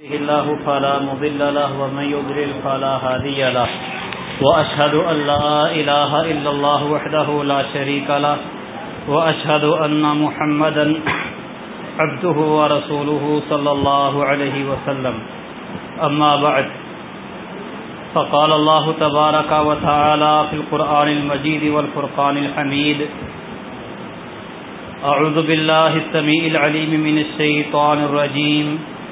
الله فلا مضل له ومن يضلل فلا هادي له. وأشهد أن لا إله إلا الله وحده لا شريك له. وأشهد أن محمدا عبده ورسوله صلى الله عليه وسلم. أما بعد، فقال الله تبارك وتعالى في القرآن المجيد والفرقان الحميد أعوذ بالله السميع العليم من الشيطان الرجيم.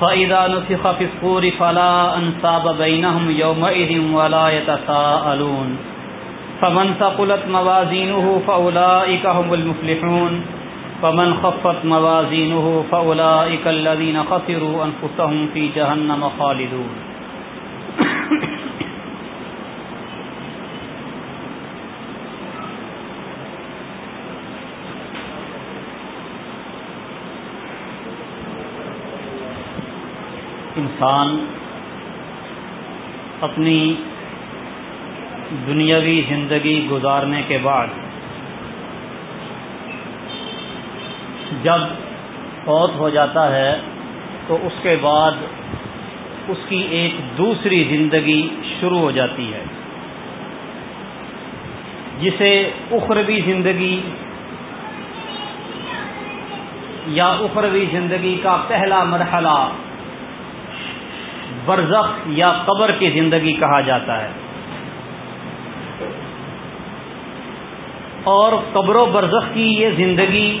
فَإِذَا نُفِخَ فِي الصُّورِ فلا أَنْسَابَ بَيْنَهُمْ يَوْمَئِذٍ وَلَا يَتَسَاءَلُونَ فَمَنْ ثَقُلَتْ مَوَازِينُهُ فَأُولَئِكَ هُمُ الْمُفْلِحُونَ فمن خَفَّتْ مَوَازِينُهُ فَأُولَئِكَ الَّذِينَ خَسِرُوا أنفسهم فِي جَهَنَّمَ خَالِدُونَ انسان اپنی دنیاوی زندگی گزارنے کے بعد جب فوت ہو جاتا ہے تو اس کے بعد اس کی ایک دوسری زندگی شروع ہو جاتی ہے، جسے اخروی زندگی یا اخروی زندگی کا پہلا مرحلہ برزخ یا قبر کی زندگی کہا جاتا ہے۔ اور قبر و برزخ کی یہ زندگی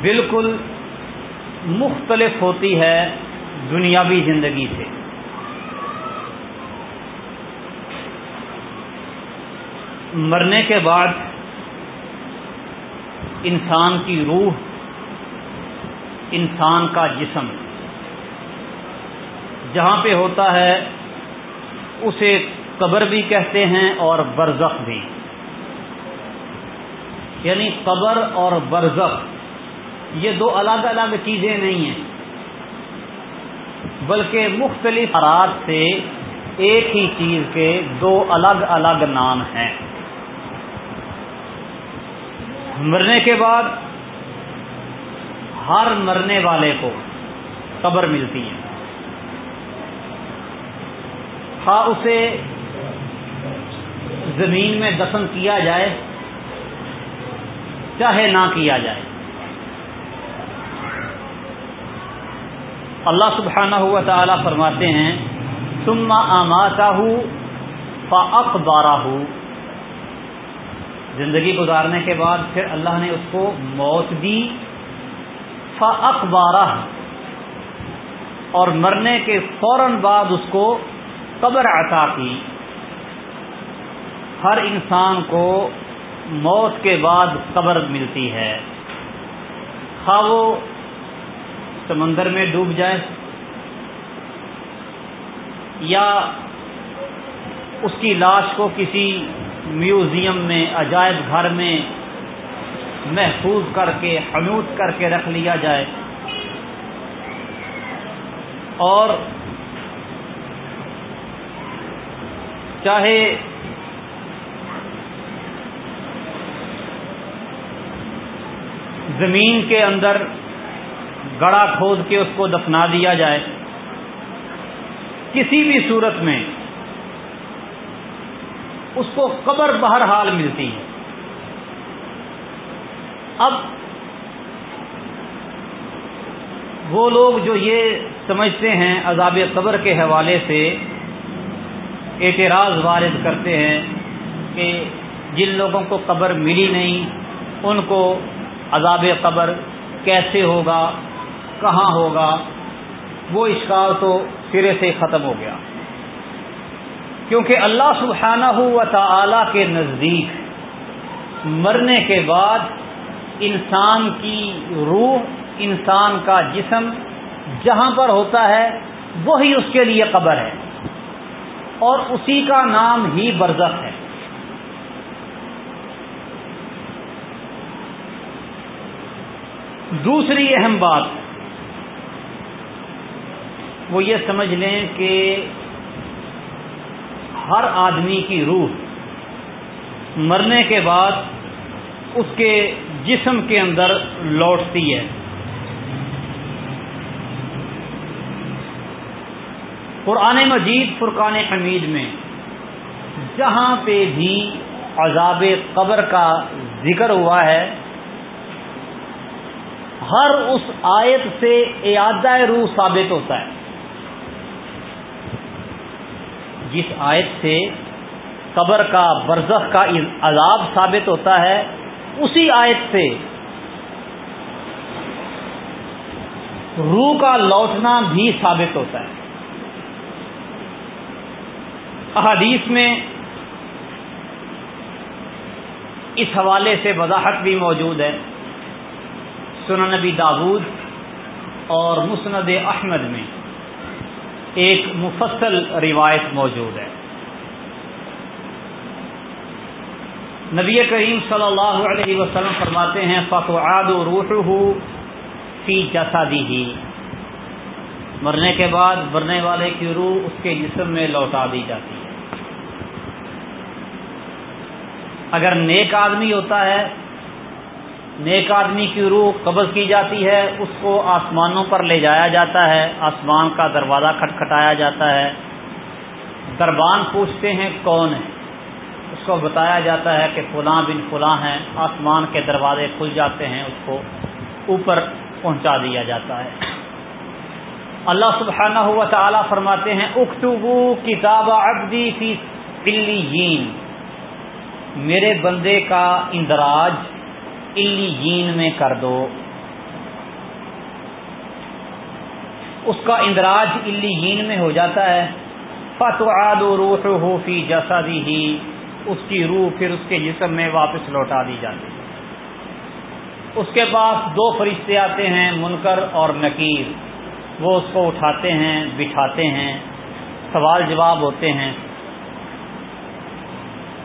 بالکل مختلف ہوتی ہے دنیاوی زندگی سے۔ مرنے کے بعد انسان کی روح انسان کا جسم۔ جہاں پہ ہوتا ہے، اسے قبر بھی کہتے ہیں اور برزخ بھی۔ یعنی قبر اور برزخ، یہ دو الگ الگ چیزیں نہیں ہیں، بلکہ مختلف ارات سے ایک ہی چیز کے دو الگ الگ نام ہیں۔ مرنے کے بعد ہر مرنے والے کو قبر ملتی ہے۔ ہاں اسے زمین میں دفن کیا جائے، چاہے نہ کیا جائے۔ اللہ سبحانہ ہوا تعالیٰ فرماتے ہیں سما آماتا ہوں فاقبارہ زندگی گزارنے کے بعد پھر اللہ نے اس کو موت دی۔ اخبارہ اور مرنے کے فوراً بعد اس کو قبر عطا کی۔ ہر انسان کو موت کے بعد قبر ملتی ہے۔ خواہ وہ سمندر میں ڈوب جائے یا اس کی لاش کو کسی میوزیم میں، عجائب گھر میں محفوظ کر کے حنوت کر کے رکھ لیا جائے۔ اور چاہے زمین کے اندر گڑا کھود کے اس کو دفنا دیا جائے، کسی بھی صورت میں اس کو قبر بہرحال ملتی ہے۔ اب وہ لوگ جو یہ سمجھتے ہیں عذاب قبر کے حوالے سے اعتراض وارد کرتے ہیں کہ جن لوگوں کو قبر ملی نہیں، ان کو عذاب قبر کیسے ہوگا، کہاں ہوگا، وہ اشکال تو سرے سے ختم ہو گیا۔ کیونکہ اللہ سبحانہ و تعالی کے نزدیک مرنے کے بعد انسان کی روح، انسان کا جسم جہاں پر ہوتا ہے، وہی اس کے لیے قبر ہے۔ اور اسی کا نام ہی برزخ ہے۔ دوسری اہم بات، وہ یہ سمجھ لیں کہ ہر آدمی کی روح مرنے کے بعد اس کے جسم کے اندر لوٹتی ہے۔ قرآن مجید، فرقان حمید میں جہاں پہ بھی عذاب قبر کا ذکر ہوا ہے، ہر اس آیت سے اعادہ روح ثابت ہوتا ہے۔ جس آیت سے قبر کا برزخ کا عذاب ثابت ہوتا ہے اسی آیت سے روح کا لوٹنا بھی ثابت ہوتا ہے۔ احادیث میں اس حوالے سے وضاحت بھی موجود ہے۔ سنن نبی داود اور مسند احمد میں ایک مفصل روایت موجود ہے۔ نبی کریم صلی اللہ علیہ وسلم فرماتے ہیں فتوعاد روح فی جسا دی مرنے کے بعد مرنے والے کی روح اس کے جسم میں لوٹا دی جاتی ہے۔ اگر نیک آدمی ہوتا ہے، نیک آدمی کی روح قبض کی جاتی ہے، اس کو آسمانوں پر لے جایا جاتا ہے، آسمان کا دروازہ کھٹکھٹایا جاتا ہے۔ دربان پوچھتے ہیں، کون ہے؟ کو بتایا جاتا ہے کہ فلاں بن فلاں ہیں، آسمان کے دروازے کھل جاتے ہیں، اس کو اوپر پہنچا دیا جاتا ہے۔ اللہ سبحانہ ہوا تعالیٰ فرماتے ہیں اختبو کتاب ابدی فی پلی میرے بندے کا اندراج جین میں کر دو۔ اس کا اندراج جین میں ہو جاتا ہے۔ فتواد و روح ہو فی جیسا ہی اس کی روح پھر اس کے جسم میں واپس لوٹا دی جاتی ہے۔ اس کے پاس دو فرشتے آتے ہیں، منکر اور نکیر۔ وہ اس کو اٹھاتے ہیں، بٹھاتے ہیں۔ سوال جواب ہوتے ہیں۔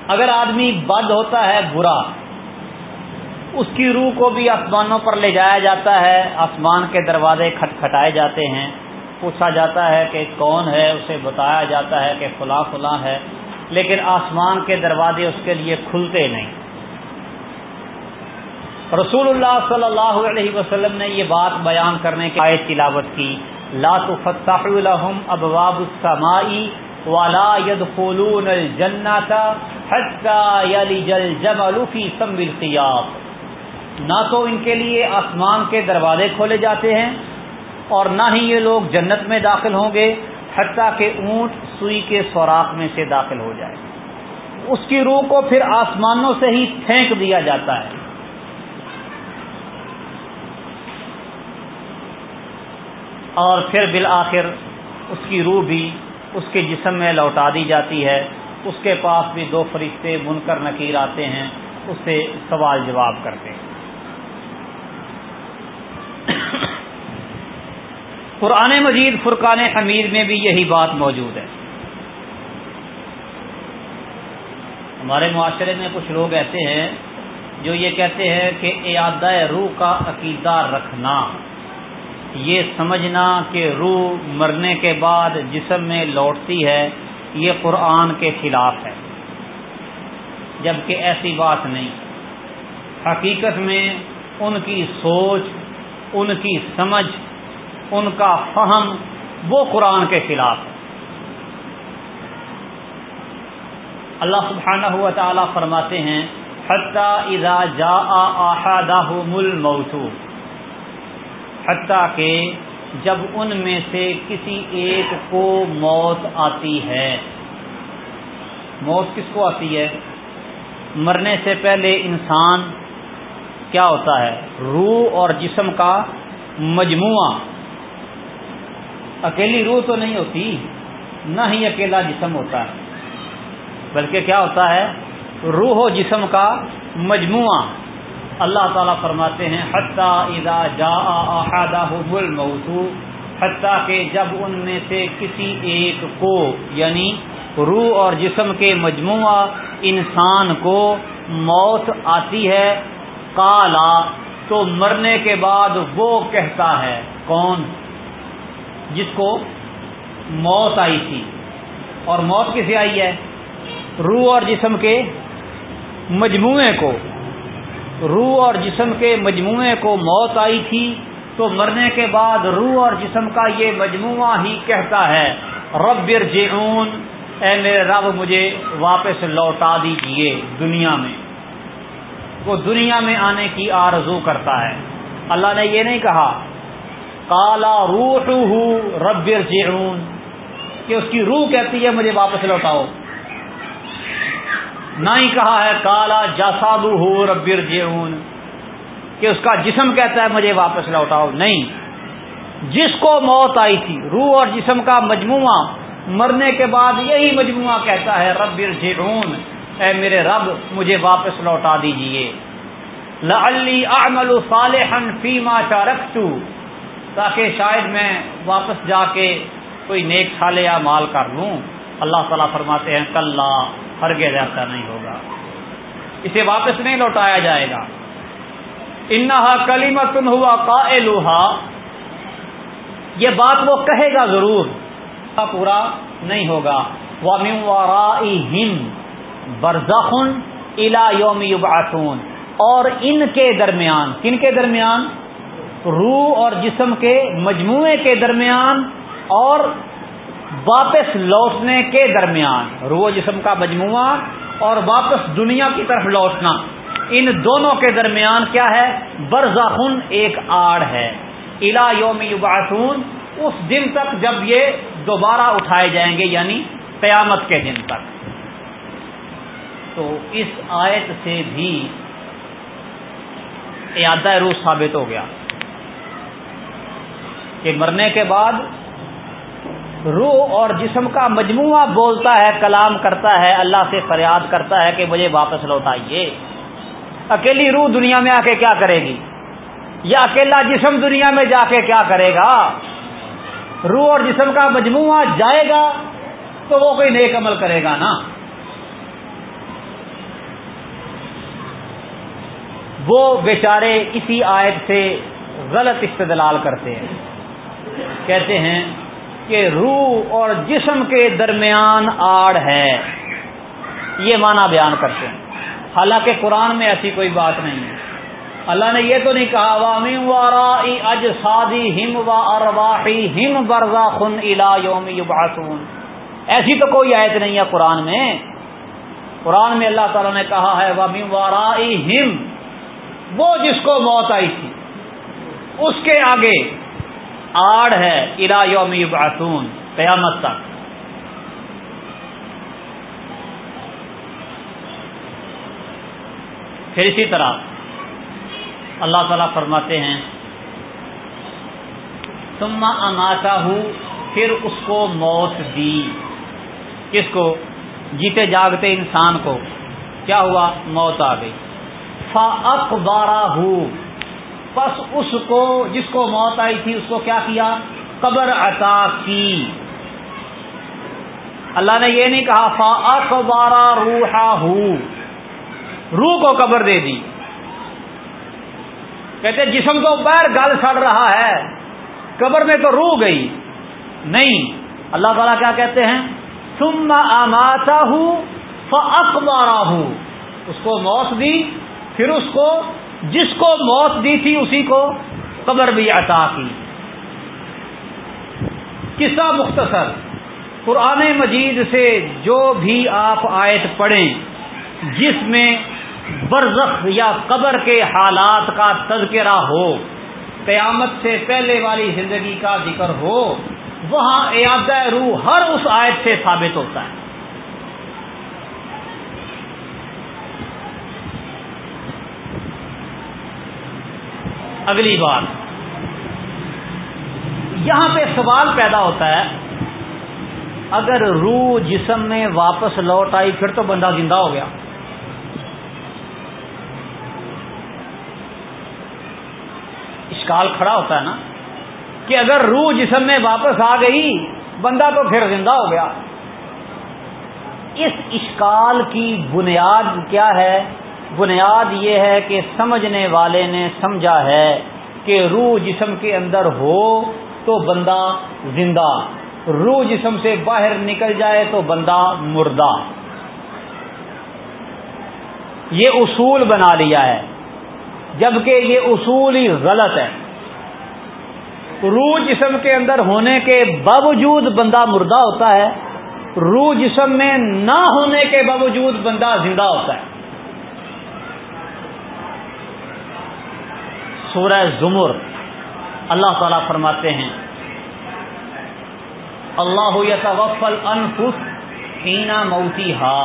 اگر آدمی بد ہوتا ہے، برا۔ اس کی روح کو بھی آسمانوں پر لے جایا جاتا ہے۔ آسمان کے دروازے کھٹکھٹائے جاتے ہیں۔ پوچھا جاتا ہے کہ کون ہے؟ اسے بتایا جاتا ہے کہ فلاں فلاں ہے۔ لیکن آسمان کے دروازے اس کے لیے کھلتے نہیں۔ رسول اللہ صلی اللہ علیہ وسلم نے یہ بات بیان کرنے کی آئے تلاوت کی، لا فتح الحم ابواب السمائی والا ید فولون حتى يلج الجمل في سم الخياط۔ نہ تو ان کے لیے آسمان کے دروازے کھولے جاتے ہیں اور نہ ہی یہ لوگ جنت میں داخل ہوں گے۔ حتیٰ کہ اونٹ سوئی کے سوراخ میں سے داخل ہو جائے۔ اس کی روح کو پھر آسمانوں سے ہی پھینک دیا جاتا ہے۔ اور پھر بالآخر اس کی روح بھی اس کے جسم میں لوٹا دی جاتی ہے۔ اس کے پاس بھی دو فرشتے بن کر نکیر آتے ہیں اس سے سوال جواب کرتے ہیں۔ قرآن مجید فرقان حمید میں بھی یہی بات موجود ہے۔ ہمارے معاشرے میں کچھ لوگ ایسے ہیں جو یہ کہتے ہیں کہ اعادہ روح کا عقیدہ رکھنا، یہ سمجھنا کہ روح مرنے کے بعد جسم میں لوٹتی ہے، یہ قرآن کے خلاف ہے۔ جبکہ ایسی بات نہیں۔ حقیقت میں ان کی سوچ، ان کی سمجھ ان کا فہم وہ قرآن کے خلاف ہے۔ اللہ سبحانہ ہوا تعالیٰ فرماتے ہیں، حتیٰ اذا جا آحادہ مل موتو حتیٰ کہ جب ان میں سے کسی ایک کو موت آتی ہے۔ موت کس کو آتی ہے؟ مرنے سے پہلے انسان کیا ہوتا ہے؟ روح اور جسم کا مجموعہ۔ اکیلی روح تو نہیں ہوتی، نہ ہی اکیلا جسم ہوتا ہے۔ بلکہ کیا ہوتا ہے؟ روح و جسم کا مجموعہ۔ اللہ تعالیٰ فرماتے ہیں، حتیٰ اذا جا الموت، حتیٰ کہ جب ان میں سے کسی ایک کو یعنی روح اور جسم کے مجموعہ انسان کو موت آتی ہے کالا تو مرنے کے بعد وہ کہتا ہے، کون؟ جس کو موت آئی تھی۔ اور موت کسے آئی ہے؟ روح اور جسم کے مجموعے کو۔ روح اور جسم کے مجموعے کو موت آئی تھی تو مرنے کے بعد روح اور جسم کا یہ مجموعہ ہی کہتا ہے، رب ارجعون۔ اے میرے رب، مجھے واپس لوٹا دیجیے دنیا میں۔ وہ دنیا میں آنے کی آرزو کرتا ہے۔ اللہ نے یہ نہیں کہا کالا روح رب ارجعون، کہ اس کی روح کہتی ہے، مجھے واپس لوٹاؤ۔ نہ ہی کہا ہے کالا جاسادو ہو ربر جیون کہ اس کا جسم کہتا ہے، مجھے واپس لوٹاؤ۔ نہیں، جس کو موت آئی تھی، روح اور جسم کا مجموعہ، مرنے کے بعد یہی مجموعہ کہتا ہے، رب جیون اے میرے رب، مجھے واپس لوٹا دیجیے لی اعمل صالحا فیما چارک تاکہ شاید میں واپس جا کے کوئی نیک سال یا مال کر لوں۔ اللہ تعالیٰ فرماتے ہیں کل ہرگز ایسا نہیں ہوگا۔ اسے واپس نہیں لوٹایا جائے گا۔ انہا کلیمت ہوا کا یہ بات وہ کہے گا ضرور پورا نہیں ہوگا۔ برزخن الا یوم یبعثون اور ان کے درمیان، کن کے درمیان؟ روح اور جسم کے مجموعے کے درمیان اور واپس لوٹنے کے درمیان، روح جسم کا مجموعہ اور واپس دنیا کی طرف لوٹنا، ان دونوں کے درمیان کیا ہے؟ برزخن ایک آڑ ہے۔ الا یوم یبعثون، اس دن تک جب یہ دوبارہ اٹھائے جائیں گے یعنی قیامت کے دن تک۔ تو اس آیت سے بھی اعادہ روح ثابت ہو گیا۔ کہ مرنے کے بعد روح اور جسم کا مجموعہ بولتا ہے، کلام کرتا ہے، اللہ سے فریاد کرتا ہے کہ مجھے واپس لوٹائیے اکیلی روح دنیا میں آ کے کیا کرے گی؟ یا اکیلا جسم دنیا میں جا کے کیا کرے گا؟ روح اور جسم کا مجموعہ جائے گا تو وہ کوئی نیک عمل کرے گا نا۔ وہ بیچارے اسی آیت سے غلط استدلال کرتے ہیں۔ کہتے ہیں کہ روح اور جسم کے درمیان آڑ ہے۔ یہ معنی بیان کرتے ہیں۔ حالانکہ قرآن میں ایسی کوئی بات نہیں ہے۔ اللہ نے یہ تو نہیں کہا وامی وارا اج سادی ہم و ارواحی ہم برزا خن الا یوم ایسی تو کوئی آیت نہیں ہے قرآن میں۔ قرآن میں اللہ تعالیٰ نے کہا ہے وامی وارا ہم وہ جس کو موت آئی تھی، اس کے آگے آڑ ہے الا یوم یبعثون، قیامت تک۔ پھر اسی طرح اللہ تعالی فرماتے ہیں تما اماتا ہوں پھر اس کو موت دی۔ کس کو؟ جیتے جاگتے انسان کو۔ کیا ہوا؟ موت آ گئی۔ فا اخبارہ بس اس کو جس کو موت آئی تھی، اس کو کیا کیا؟ قبر عطا کی۔ اللہ نے یہ نہیں کہا، فا اخبارہ روحا روح کو قبر دے دی۔ کہتے جسم تو بیر گل سڑ رہا ہے، قبر میں تو روح گئی۔ نہیں، اللہ تعالیٰ کیا کہتے ہیں؟ سم آماتا ہوں فخبارہ ہوں اس کو موت دی، پھر اس کو جس کو موت دی تھی اسی کو قبر بھی عطا کی۔ قصہ مختصر۔ قرآن مجید سے جو بھی آپ آیت پڑھیں، جس میں برزخ یا قبر کے حالات کا تذکرہ ہو، قیامت سے پہلے والی زندگی کا ذکر ہو، وہاں ایاد روح ہر اس آیت سے ثابت ہوتا ہے۔ اگلی بات یہاں پہ سوال پیدا ہوتا ہے، اگر روح جسم میں واپس لوٹ آئی، پھر تو بندہ زندہ ہو گیا۔ اشکال کھڑا ہوتا ہے نا، کہ اگر روح جسم میں واپس آ گئی، بندہ تو پھر زندہ ہو گیا۔ اس اشکال کی بنیاد کیا ہے؟ بنیاد یہ ہے کہ سمجھنے والے نے سمجھا ہے کہ روح جسم کے اندر ہو تو بندہ زندہ، روح جسم سے باہر نکل جائے تو بندہ مردہ۔ یہ اصول بنا لیا ہے۔ جبکہ یہ اصول ہی غلط ہے۔ روح جسم کے اندر ہونے کے باوجود بندہ مردہ ہوتا ہے، روح جسم میں نہ ہونے کے باوجود بندہ زندہ ہوتا ہے۔ سورہ زمر اللہ تعالی فرماتے ہیں، اللہ یتوفل انفس ہینا موتی ہا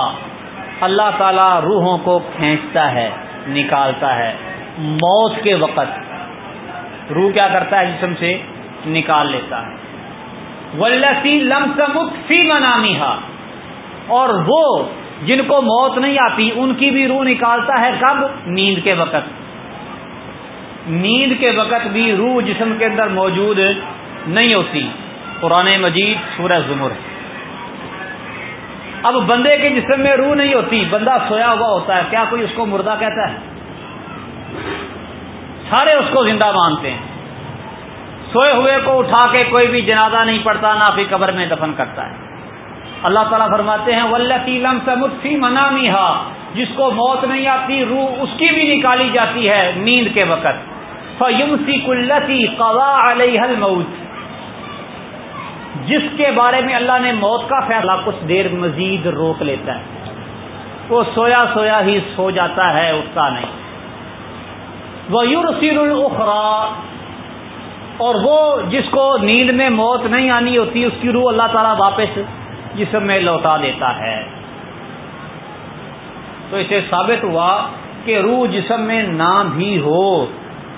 اللہ تعالی روحوں کو کھینچتا ہے، نکالتا ہے، موت کے وقت روح کیا کرتا ہے، جسم سے نکال لیتا ہے۔ ولسی لم سمت فی منامی اور وہ جن کو موت نہیں آتی، ان کی بھی روح نکالتا ہے کب؟ نیند کے وقت۔ نیند کے وقت بھی روح جسم کے اندر موجود نہیں ہوتی۔ قرآن مجید، سورہ زمر۔ اب بندے کے جسم میں روح نہیں ہوتی، بندہ سویا ہوا ہوتا ہے، کیا کوئی اس کو مردہ کہتا ہے؟ سارے اس کو زندہ مانتے ہیں۔ سوئے ہوئے کو اٹھا کے کوئی بھی جنازہ نہیں پڑتا نہ پھر قبر میں دفن کرتا ہے۔ اللہ تعالیٰ فرماتے ہیں ولیم سمفی منامی جس کو موت نہیں آتی، روح اس کی بھی نکالی جاتی ہے نیند کے وقت۔ فیمسی کلتی قوا علیہ الموت جس کے بارے میں اللہ نے موت کا فیصلہ کچھ دیر مزید روک لیتا ہے۔ وہ سویا سویا ہی سو جاتا ہے، اٹھتا نہیں۔ وہ یورسیر الخرا اور وہ جس کو نیند میں موت نہیں آنی ہوتی، اس کی روح اللہ تعالیٰ واپس جسم میں لوٹا دیتا ہے۔ تو اسے ثابت ہوا کہ روح جسم میں نہ بھی ہو۔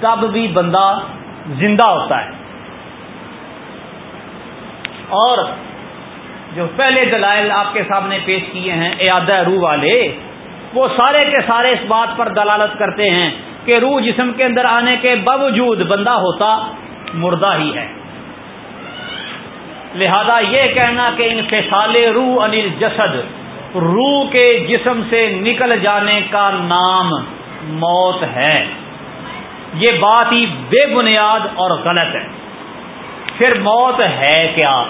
تب بھی بندہ زندہ ہوتا ہے۔ اور جو پہلے دلائل آپ کے سامنے پیش کیے ہیں ایادہ روح والے، وہ سارے کے سارے اس بات پر دلالت کرتے ہیں کہ روح جسم کے اندر آنے کے باوجود بندہ ہوتا مردہ ہی ہے۔ لہذا یہ کہنا کہ انفصال روح انل جسد روح کے جسم سے نکل جانے کا نام موت ہے۔ یہ بات ہی بے بنیاد اور غلط ہے۔ پھر موت ہے کیا؟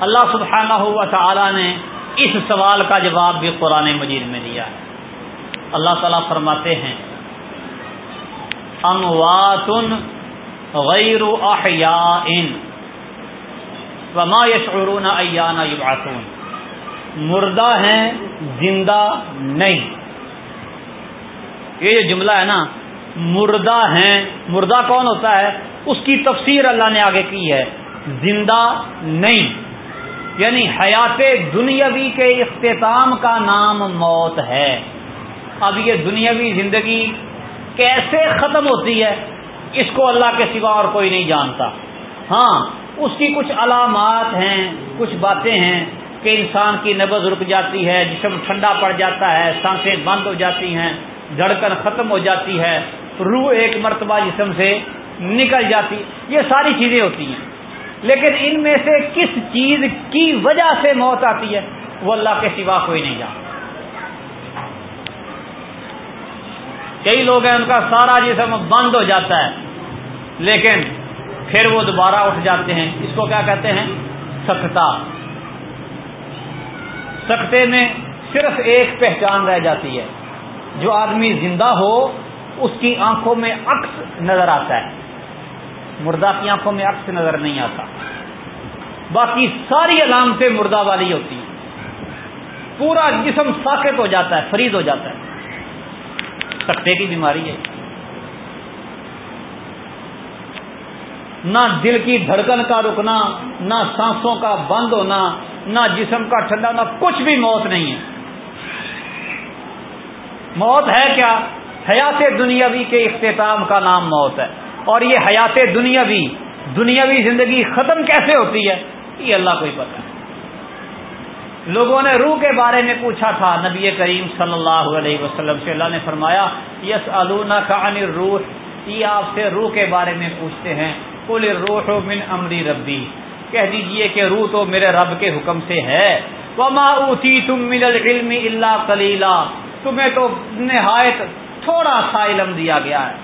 اللہ سبحانہ ہوا تعالی نے اس سوال کا جواب بھی قرآن مجید میں دیا ہے۔ اللہ تعالیٰ فرماتے ہیں اموات غیر احیاء، وما یشعرون ایان یبعثون۔ مردہ ہیں، زندہ نہیں۔ یہ جو جملہ ہے نا، مردہ ہیں، مردہ کون ہوتا ہے؟ اس کی تفسیر اللہ نے آگے کی ہے، زندہ نہیں۔ یعنی حیات دنیاوی کے اختتام کا نام موت ہے۔ اب یہ دنیاوی زندگی کیسے ختم ہوتی ہے، اس کو اللہ کے سوا اور کوئی نہیں جانتا۔ ہاں اس کی کچھ علامات ہیں، کچھ باتیں ہیں کہ انسان کی نبز رک جاتی ہے، جسم ٹھنڈا پڑ جاتا ہے، سانسیں بند ہو جاتی ہیں، دھڑکن ختم ہو جاتی ہے، روح ایک مرتبہ جسم سے نکل جاتی، یہ ساری چیزیں ہوتی ہیں۔ لیکن ان میں سے کس چیز کی وجہ سے موت آتی ہے، وہ اللہ کے سوا کوئی نہیں جانتا۔ کئی لوگ ہیں، ان کا سارا جسم بند ہو جاتا ہے، لیکن پھر وہ دوبارہ اٹھ جاتے ہیں۔ اس کو کیا کہتے ہیں؟ سکتا سکتے میں صرف ایک پہچان رہ جاتی ہے۔ جو آدمی زندہ ہو، اس کی آنکھوں میں عکس نظر آتا ہے۔ مردہ کی آنکھوں میں عکس نظر نہیں آتا۔ باقی ساری علامتیں مردہ والی ہوتی ہیں۔ پورا جسم ساکت ہو جاتا ہے فرید ہو جاتا ہے۔ سکتے کی بیماری ہے۔ نہ دل کی دھڑکن کا رکنا، نہ سانسوں کا بند ہونا نہ جسم کا ٹھنڈا ہونا کچھ بھی، موت نہیں ہے۔ موت ہے کیا؟ حیات دنیاوی کے اختتام کا نام موت ہے۔ اور یہ حیات دنیاوی دنیاوی زندگی ختم کیسے ہوتی ہے؟ یہ اللہ کو ہی پتا ہے۔ لوگوں نے روح کے بارے میں پوچھا تھا، نبی کریم صلی اللہ علیہ وسلم سے۔ اللہ نے فرمایا یس النا کا روح یہ آپ سے روح کے بارے میں پوچھتے ہیں۔ کل روح من امری ربی۔ کہہ دیجیے کہ روح تو میرے رب کے حکم سے ہے۔ وما اوتی تم من العلم اللہ کلیلہ تمہیں تو نہایت تھوڑا سا علم دیا گیا ہے۔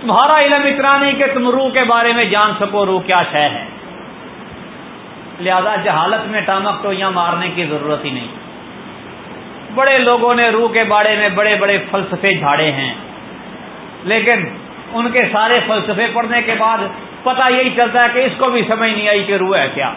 تمہارا علم اتنا نہیں کہ تم روح کے بارے میں جان سکو روح کیا شہ ہے۔ لہذا جہالت میں ٹامک تو یہاں مارنے کی ضرورت ہی نہیں۔ بڑے لوگوں نے روح کے بارے میں بڑے بڑے فلسفے جھاڑے ہیں۔ لیکن ان کے سارے فلسفے پڑھنے کے بعد پتہ یہی چلتا ہے کہ اس کو بھی سمجھ نہیں آئی کہ روح ہے کیا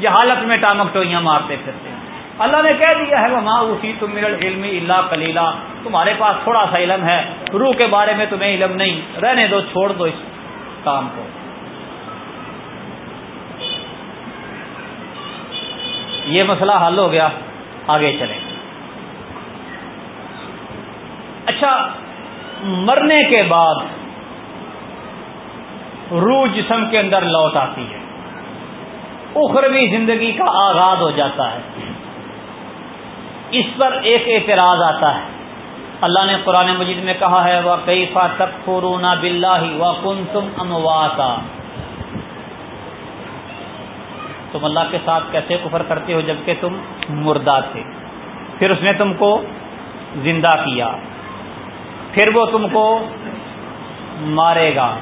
جہالت میں ٹامک تو یہاں مارتے پھرتے ہیں۔ اللہ نے کہہ دیا ہے وہ ماں اسی تم میرا علم اللہ کلیلہ تمہارے پاس تھوڑا سا علم ہے۔ روح کے بارے میں تمہیں علم نہیں۔ رہنے دو، چھوڑ دو اس کام کو۔ یہ مسئلہ حل ہو گیا۔ آگے چلیں۔ اچھا مرنے کے بعد روح جسم کے اندر لوٹ آتی ہے۔ اخروی زندگی کا آغاز ہو جاتا ہے۔ اس پر ایک اعتراض آتا ہے۔ اللہ نے قرآن مجید میں کہا ہے وہ کئی فا تک فورونا بلّہ و کن تم امواتا تم اللہ کے ساتھ کیسے کفر کرتے ہو جبکہ تم مردہ تھے؟ پھر اس نے تم کو زندہ کیا۔ پھر وہ تم کو مارے گا۔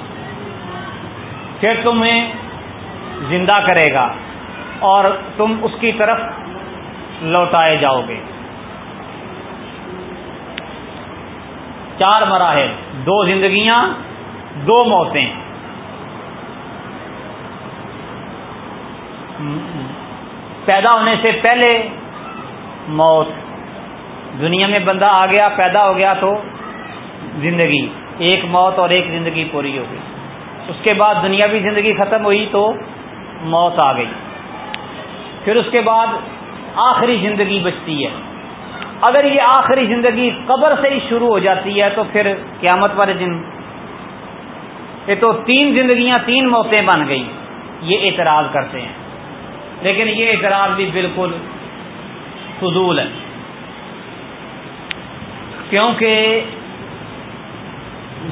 پھر تمہیں زندہ کرے گا اور تم اس کی طرف لوٹائے جاؤ گے۔ چار مراحل، دو زندگیاں، دو موتیں۔ پیدا ہونے سے پہلے موت۔ دنیا میں بندہ آ گیا، پیدا ہو گیا تو زندگی۔ ایک موت اور ایک زندگی پوری ہو گئی۔ اس کے بعد دنیاوی زندگی ختم ہوئی تو موت آ گئی۔ پھر اس کے بعد آخری زندگی بچتی ہے۔ اگر یہ آخری زندگی قبر سے ہی شروع ہو جاتی ہے تو پھر قیامت والے دن یہ تو تین زندگیاں، تین موتیں بن گئی۔ یہ اعتراض کرتے ہیں۔ لیکن یہ اعتراض بھی بالکل فضول ہے۔ کیونکہ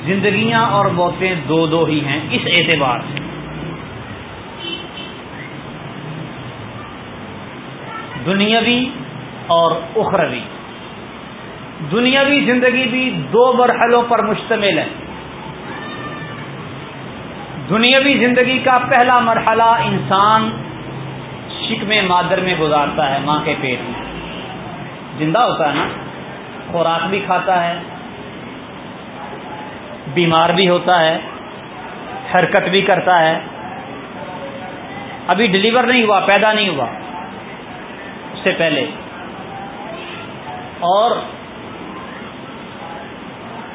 زندگیاں اور موتیں دو دو ہی ہیں اس اعتبار سے۔ دنیاوی اور اخروی۔ دنیاوی زندگی بھی دو مرحلوں پر مشتمل ہے۔ دنیاوی زندگی کا پہلا مرحلہ انسان شکم مادر میں گزارتا ہے، ماں کے پیٹ میں۔ زندہ ہوتا ہے نا؟ خوراک بھی کھاتا ہے بیمار بھی ہوتا ہے، حرکت بھی کرتا ہے۔ ابھی ڈلیور نہیں ہوا، پیدا نہیں ہوا۔ اس سے پہلے۔ اور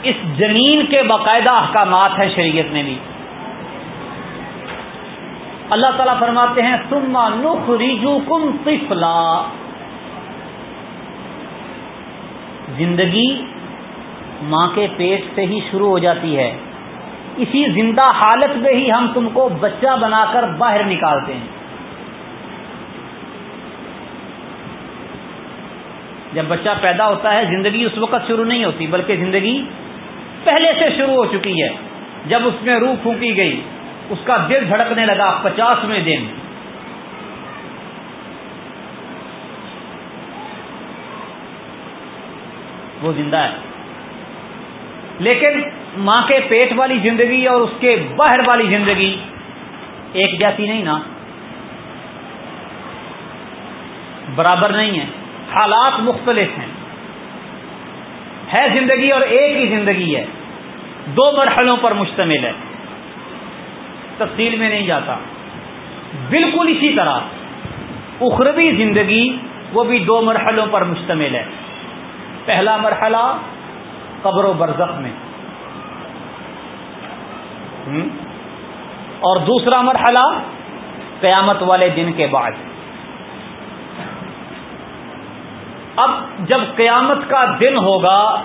اس زمین کے باقاعدہ احکامات ہیں شریعت میں بھی۔ اللہ تعالیٰ فرماتے ہیں تم نخریجو کم زندگی ماں کے پیٹ سے ہی شروع ہو جاتی ہے۔ اسی زندہ حالت میں ہی ہم تم کو بچہ بنا کر باہر نکالتے ہیں۔ جب بچہ پیدا ہوتا ہے، زندگی اس وقت شروع نہیں ہوتی، بلکہ زندگی پہلے سے شروع ہو چکی ہے۔ جب اس میں روح پھونکی گئی، اس کا دل دھڑکنے لگا پچاسویں دن۔ وہ زندہ ہے۔ لیکن ماں کے پیٹ والی زندگی اور اس کے باہر والی زندگی ایک جیسی نہیں نا۔ برابر نہیں ہے۔ حالات مختلف ہیں۔ ہے زندگی اور ایک ہی زندگی ہے۔ دو مرحلوں پر مشتمل ہے۔ تفصیل میں نہیں جاتا۔ بالکل اسی طرح۔ اخروی زندگی وہ بھی دو مرحلوں پر مشتمل ہے۔ پہلا مرحلہ قبر و برزخ میں۔ اور دوسرا مرحلہ قیامت والے دن کے بعد۔ اب جب قیامت کا دن ہوگا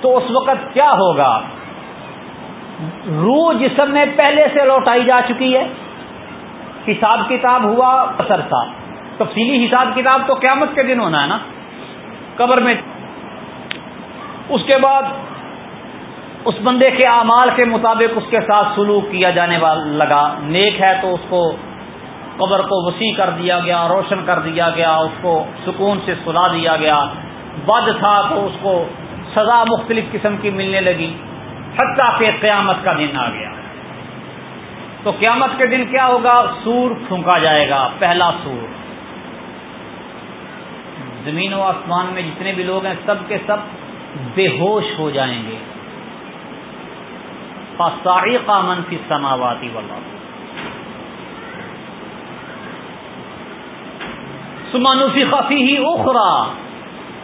تو اس وقت کیا ہوگا؟ روح جسم میں پہلے سے لوٹائی جا چکی ہے۔ حساب کتاب ہوا اثر تھا۔ تفصیلی حساب کتاب تو قیامت کے دن ہونا ہے نا۔ قبر میں اس کے بعد اس بندے کے اعمال کے مطابق اس کے ساتھ سلوک کیا جانے والا لگا۔ نیک ہے تو اس کو قبر کو وسیع کر دیا گیا، روشن کر دیا گیا، اس کو سکون سے سلا دیا گیا۔ بد تھا تو اس کو سزا مختلف قسم کی ملنے لگی۔ حتیٰ کہ قیامت کا دن آ گیا۔ تو قیامت کے دن کیا ہوگا؟ سور پھونکا جائے گا، پہلا سور۔ زمین و آسمان میں جتنے بھی لوگ ہیں، سب کے سب بے ہوش ہو جائیں گے۔ کا منفی سماواتی والا سمانوفی خفی ہی اخرا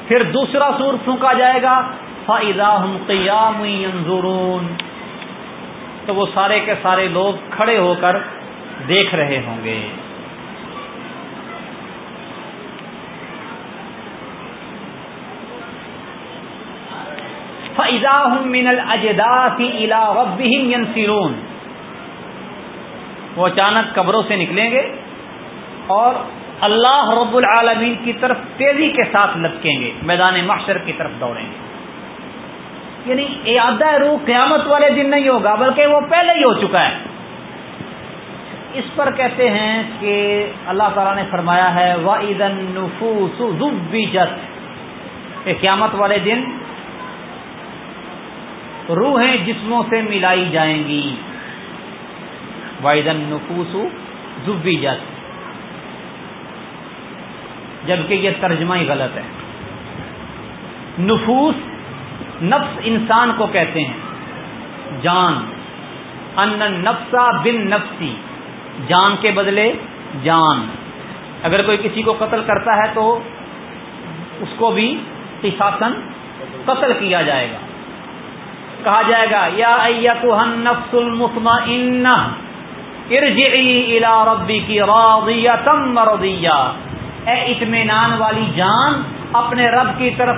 پھر دوسرا سور پھونکا جائے گا۔ فائدہ ہم قیام تو وہ سارے کے سارے لوگ کھڑے ہو کر دیکھ رہے ہوں گے۔ فائدہ ہوں مینل اجداسی الا سیرون وہ اچانک قبروں سے نکلیں گے اور اللہ رب العالمین کی طرف تیزی کے ساتھ لٹکیں گے، میدان محشر کی طرف دوڑیں گے۔ یعنی اعادہ روح قیامت والے دن نہیں ہوگا، بلکہ وہ پہلے ہی ہو چکا ہے۔ اس پر کہتے ہیں کہ اللہ تعالیٰ نے فرمایا ہے وا نفوس کہ قیامت والے دن روحیں جسموں سے ملائی جائیں گی۔ وائدن نفوس زبی جت جبکہ یہ ترجمہ ہی غلط ہے۔ نفوس نفس انسان کو کہتے ہیں۔ جان۔ ان نفسا بن نفسی جان کے بدلے جان۔ اگر کوئی کسی کو قتل کرتا ہے تو اس کو بھی اشاسن قتل کیا جائے گا۔ کہا جائے گا، یا تو نفس المسما ارجعی ربی کی راضیتم مرضیہ۔ اے اطمینان والی جان، اپنے رب کی طرف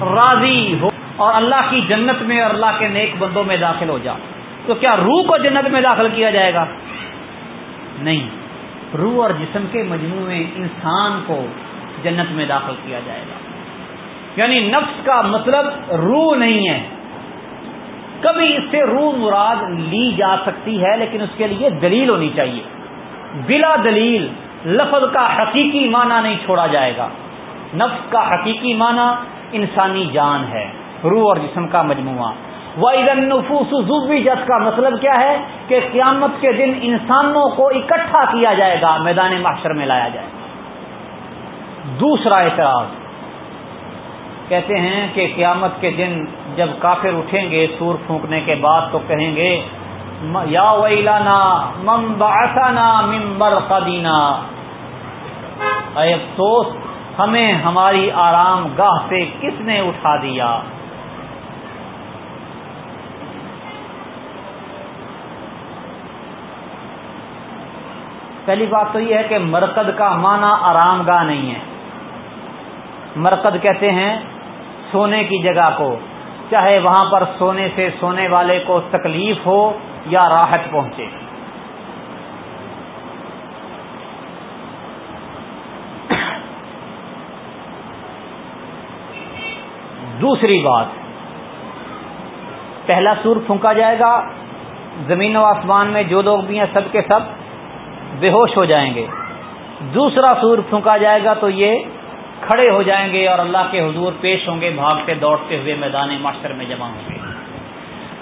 راضی ہو اور اللہ کی جنت میں اور اللہ کے نیک بندوں میں داخل ہو جا۔ تو کیا روح کو جنت میں داخل کیا جائے گا؟ نہیں۔ روح اور جسم کے مجموع میں انسان کو جنت میں داخل کیا جائے گا۔ یعنی نفس کا مطلب روح نہیں ہے۔ کبھی اس سے روح مراد لی جا سکتی ہے، لیکن اس کے لیے دلیل ہونی چاہیے۔ بلا دلیل لفظ کا حقیقی معنی نہیں چھوڑا جائے گا۔ نفس کا حقیقی معنی انسانی جان ہے، روح اور جسم کا مجموعہ۔ وہ زوبی جس کا مطلب کیا ہے؟ کہ قیامت کے دن انسانوں کو اکٹھا کیا جائے گا، میدان معاشر میں لایا جائے گا۔ دوسرا اعتراض کہتے ہیں کہ قیامت کے دن جب کافر اٹھیں گے، سور پھونکنے کے بعد تو کہیں گے یا ویلانا مم باسانا ممبر قدینہ اے افسوس، ہمیں ہماری آرام گاہ سے کس نے اٹھا دیا؟ پہلی بات تو یہ ہے کہ مرکز کا معنی آرام گاہ نہیں ہے۔ مرکز کہتے ہیں سونے کی جگہ کو، چاہے وہاں پر سونے سے سونے والے کو تکلیف ہو یا راحت پہنچے۔ دوسری بات، پہلا سور پھونکا جائے گا، زمین و آسمان میں جو لوگ بھی ہیں سب کے سب بے ہوش ہو جائیں گے۔ دوسرا سور پھونکا جائے گا تو یہ کھڑے ہو جائیں گے اور اللہ کے حضور پیش ہوں گے بھاگتے دوڑتے ہوئے میدان معاشر میں جمع ہوں گے۔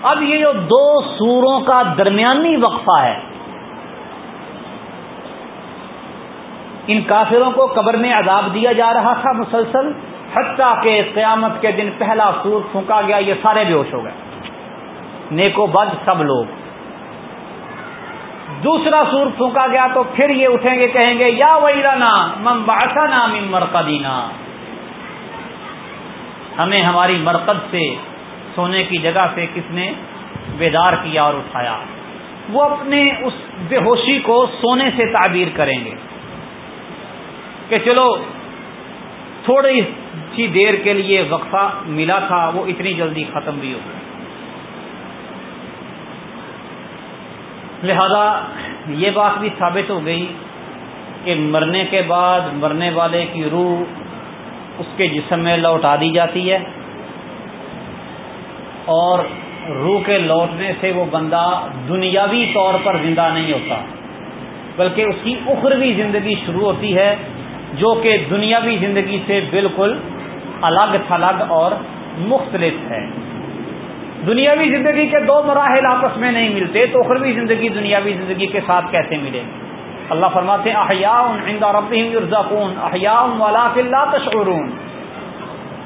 اب یہ جو دو سوروں کا درمیانی وقفہ ہے، ان کافروں کو قبر میں عذاب دیا جا رہا تھا مسلسل، حتیٰ کہ قیامت کے دن پہلا سور پھونکا گیا، یہ سارے بے ہوش ہو گئے۔ نیکو بد سب لوگ۔ دوسرا سور پھونکا گیا تو پھر یہ اٹھیں گے، کہیں گے، یا ویرانا مم باسا نام مرکدینا ہمیں ہماری مرکز سے، سونے کی جگہ سے کس نے بیدار کیا اور اٹھایا؟ وہ اپنے اس بے ہوشی کو سونے سے تعبیر کریں گے کہ چلو، تھوڑی سی دیر کے لیے وقفہ ملا تھا، وہ اتنی جلدی ختم بھی ہو گیا۔ لہذا یہ بات بھی ثابت ہو گئی کہ مرنے کے بعد مرنے والے کی روح اس کے جسم میں لوٹا دی جاتی ہے اور روح کے لوٹنے سے وہ بندہ دنیاوی طور پر زندہ نہیں ہوتا، بلکہ اس کی اخروی زندگی شروع ہوتی ہے جو کہ دنیاوی زندگی سے بالکل الگ تھلگ اور مختلف ہے۔ دنیاوی زندگی کے دو مراحل آپس میں نہیں ملتے تو اخروی زندگی دنیاوی زندگی کے ساتھ کیسے ملے اللہ فرماتے احیاء عند ربهم احیاء ولكن لا تشعرون.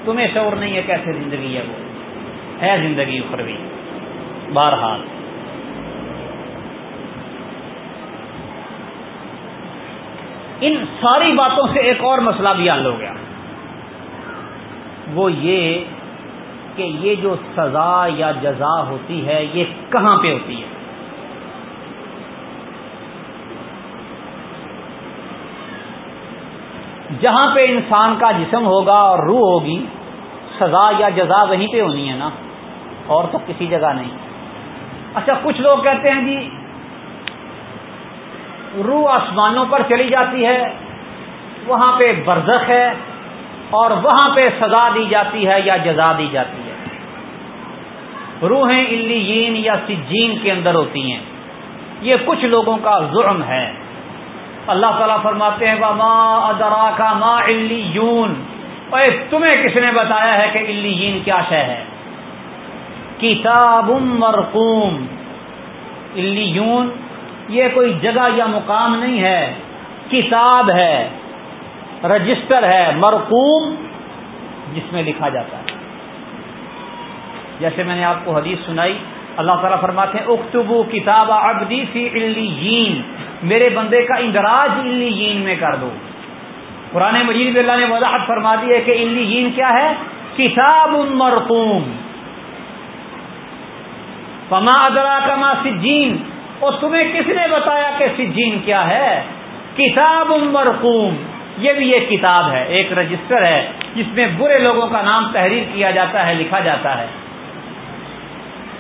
تمہیں شعور نہیں ہے کیسے زندگی ہے وہ؟ ہے زندگی اخروی بہرحال۔ ان ساری باتوں سے ایک اور مسئلہ بھی حل ہو گیا۔ وہ یہ کہ یہ جو سزا یا جزا ہوتی ہے، یہ کہاں پہ ہوتی ہے؟ جہاں پہ انسان کا جسم ہوگا اور روح ہوگی، سزا یا جزا وہیں پہ ہونی ہے نا، اور تو کسی جگہ نہیں۔ اچھا کچھ لوگ کہتے ہیں جی روح آسمانوں پر چلی جاتی ہے، وہاں پہ برزخ ہے اور وہاں پہ سزا دی جاتی ہے یا جزا دی جاتی ہے۔ روحیں الین یا سجین کے اندر ہوتی ہیں۔ یہ کچھ لوگوں کا ظلم ہے۔ اللہ تعالیٰ فرماتے ہیں ما ادرا کا ما الون تمہیں کس نے بتایا ہے کہ الین کیا شے ہے؟ کتاب مرقوم۔ الون یہ کوئی جگہ یا مقام نہیں ہے، کتاب ہے، رجسٹر ہے، مرقوم، جس میں لکھا جاتا ہے۔ جیسے میں نے آپ کو حدیث سنائی، اللہ تعالیٰ فرماتے ہیں اختبو کتاب ابدی فی الین میرے بندے کا اندراج الین میں کر دو۔ قرآن مجید اللہ نے وضاحت فرما دی ہے کہ الین کیا ہے؟ کتاب مرقوم۔ فما ادرا کما سجین۔ اور تمہیں کس نے بتایا کہ سجین کیا ہے؟ کتاب مرقوم۔ یہ بھی ایک کتاب ہے، ایک رجسٹر ہے، جس میں برے لوگوں کا نام تحریر کیا جاتا ہے، لکھا جاتا ہے۔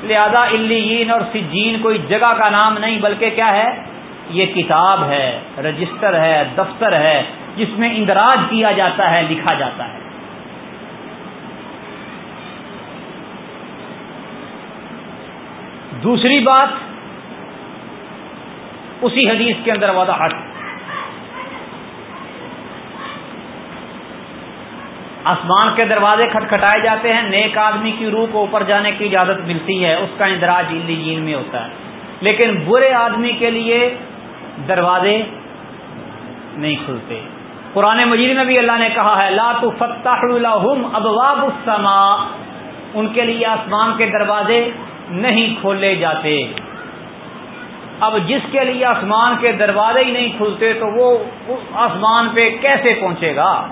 لہذا الین اور سجین کوئی جگہ کا نام نہیں، بلکہ کیا ہے؟ یہ کتاب ہے، رجسٹر ہے، دفتر ہے، جس میں اندراج کیا جاتا ہے، لکھا جاتا ہے۔ دوسری بات، اسی حدیث کے اندر وضاحت۔ آسمان کے دروازے کھٹکھٹائے جاتے ہیں، نیک آدمی کی روح کو اوپر جانے کی اجازت ملتی ہے، اس کا اندراج علی جین میں ہوتا ہے۔ لیکن برے آدمی کے لیے دروازے نہیں کھلتے۔ قرآن مجید میں بھی اللہ نے کہا ہے، لا فتح الحم ابواب السماء۔ ان کے لیے آسمان کے دروازے نہیں کھولے جاتے۔ اب جس کے لیے آسمان کے دروازے ہی نہیں کھلتے، تو وہ اس آسمان پہ کیسے پہنچے گا؟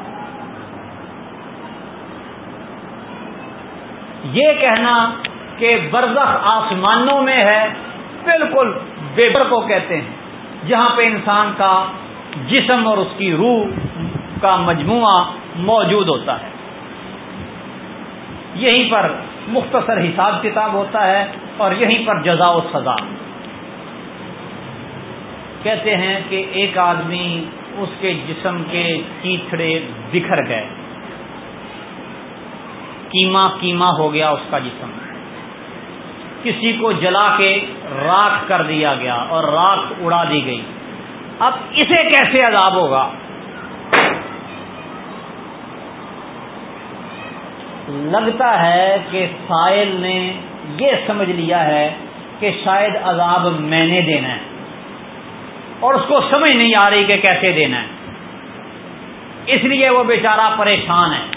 یہ کہنا کہ برزخ آسمانوں میں ہے، بالکل بےبر کو کہتے ہیں۔ جہاں پہ انسان کا جسم اور اس کی روح کا مجموعہ موجود ہوتا ہے۔ یہیں پر مختصر حساب کتاب ہوتا ہے اور یہیں پر جزا و سزا۔ کہتے ہیں کہ ایک آدمی اس کے جسم کے چیتڑے بکھر گئے۔ کیما کیما ہو گیا اس کا جسم۔ کسی کو جلا کے راکھ کر دیا گیا اور راکھ اڑا دی گئی۔ اب اسے کیسے عذاب ہوگا؟ لگتا ہے کہ سائل نے یہ سمجھ لیا ہے کہ شاید عذاب میں نے دینا ہے۔ اور اس کو سمجھ نہیں آ رہی کہ کیسے دینا ہے۔ اس لیے وہ بیچارہ پریشان ہے۔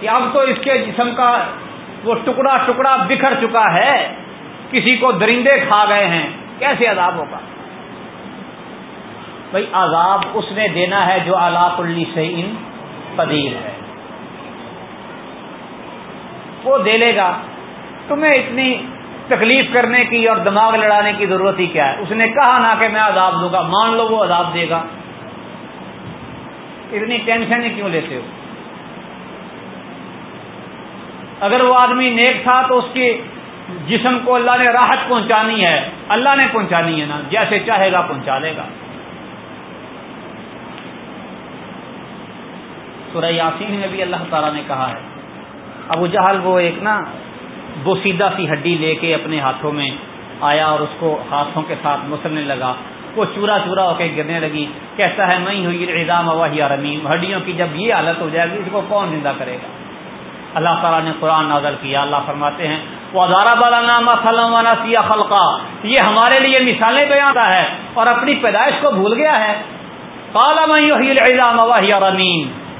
کہ اب تو اس کے جسم کا وہ ٹکڑا ٹکڑا بکھر چکا ہے، کسی کو درندے کھا گئے ہیں، کیسے عذاب ہوگا؟ بھائی عذاب اس نے دینا ہے جو علاق اللی سے ان پذیر ہے۔ وہ دے لے گا۔ تمہیں اتنی تکلیف کرنے کی اور دماغ لڑانے کی ضرورت ہی کیا ہے؟ اس نے کہا نہ کہ میں عذاب دوں گا، مان لو وہ عذاب دے گا۔ اتنی ٹینشن ہی کیوں لیتے ہو؟ اگر وہ آدمی نیک تھا تو اس کے جسم کو اللہ نے راحت پہنچانی ہے، اللہ نے پہنچانی ہے نا، جیسے چاہے گا پہنچا دے گا۔ سورہ یاسین میں بھی اللہ تعالیٰ نے کہا ہے۔ ابو جہل وہ ایک نا بوسیدہ سی ہڈی لے کے اپنے ہاتھوں میں آیا اور اس کو ہاتھوں کے ساتھ مسلنے لگا۔ وہ چورا چورا ہو کے گرنے لگی۔ کہتا ہے نہیں ہوئی الزام ہوا رمیم۔ ہڈیوں کی جب یہ حالت ہو جائے گی، اس کو کون زندہ کرے گا؟ اللہ تعالیٰ نے قرآن نازل کیا۔ اللہ فرماتے ہیں وہ ادارہ بالا نامہ سلم خلقہ یہ ہمارے لیے مثالیں بیان ہے اور اپنی پیدائش کو بھول گیا ہے۔ کالا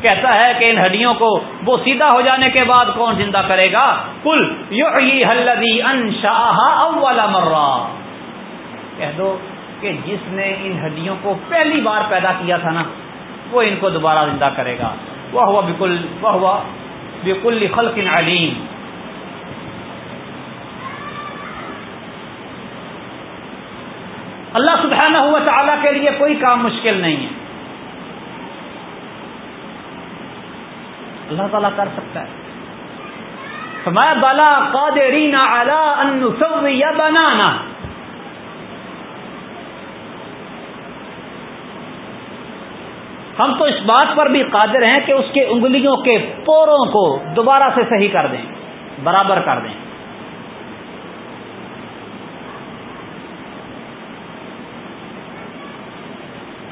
کہتا ہے کہ ان ہڈیوں کو وہ سیدھا ہو جانے کے بعد کون زندہ کرے گا؟ کل یو اولا مرہ کہہ دو کہ جس نے ان ہڈیوں کو پہلی بار پیدا کیا تھا نا، وہ ان کو دوبارہ زندہ کرے گا۔ وہ ہوا بالکل وہ ہوا بالکل خلق علیم اللہ سبحانہ ہوا تعالیٰ کے لیے کوئی کام مشکل نہیں ہے۔ اللہ تعالیٰ کر سکتا ہے۔ فرمایا بالا قادرینا علی یا بنانا۔ ہم تو اس بات پر بھی قادر ہیں کہ اس کے انگلیوں کے پوروں کو دوبارہ سے صحیح کر دیں، برابر کر دیں۔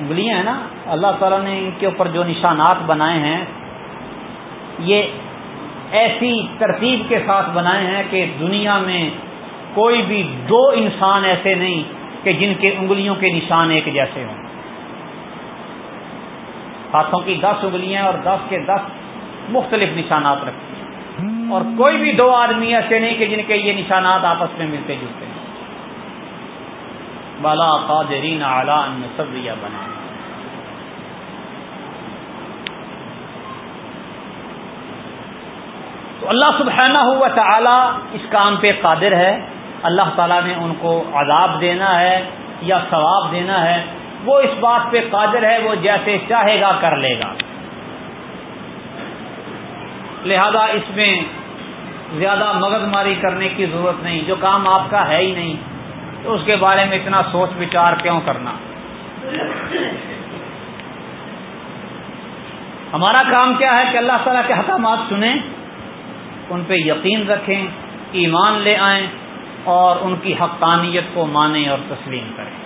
انگلیاں ہیں نا، اللہ تعالیٰ نے ان کے اوپر جو نشانات بنائے ہیں، یہ ایسی ترتیب کے ساتھ بنائے ہیں کہ دنیا میں کوئی بھی دو انسان ایسے نہیں کہ جن کے انگلیوں کے نشان ایک جیسے ہوں۔ ہاتھوں کی دس انگلیاں اور دس کے دس مختلف نشانات رکھتی ہیں۔ اور کوئی بھی دو آدمی ایسے نہیں کہ جن کے یہ نشانات آپس میں ملتے جلتے ہیں۔ بالا قادرین اعلیٰ سبیا بنا۔ تو اللہ سبحانہ ہوا تعالی اس کام پہ قادر ہے۔ اللہ تعالیٰ نے ان کو عذاب دینا ہے یا ثواب دینا ہے۔ وہ اس بات پہ قادر ہے، وہ جیسے چاہے گا کر لے گا۔ لہذا اس میں زیادہ مغز ماری کرنے کی ضرورت نہیں، جو کام آپ کا ہے ہی نہیں، تو اس کے بارے میں اتنا سوچ وچار کیوں کرنا؟ ہمارا کام کیا ہے کہ اللہ تعالیٰ کے حکامات سنیں، ان پہ یقین رکھیں، ایمان لے آئیں، اور ان کی حقانیت کو مانیں اور تسلیم کریں۔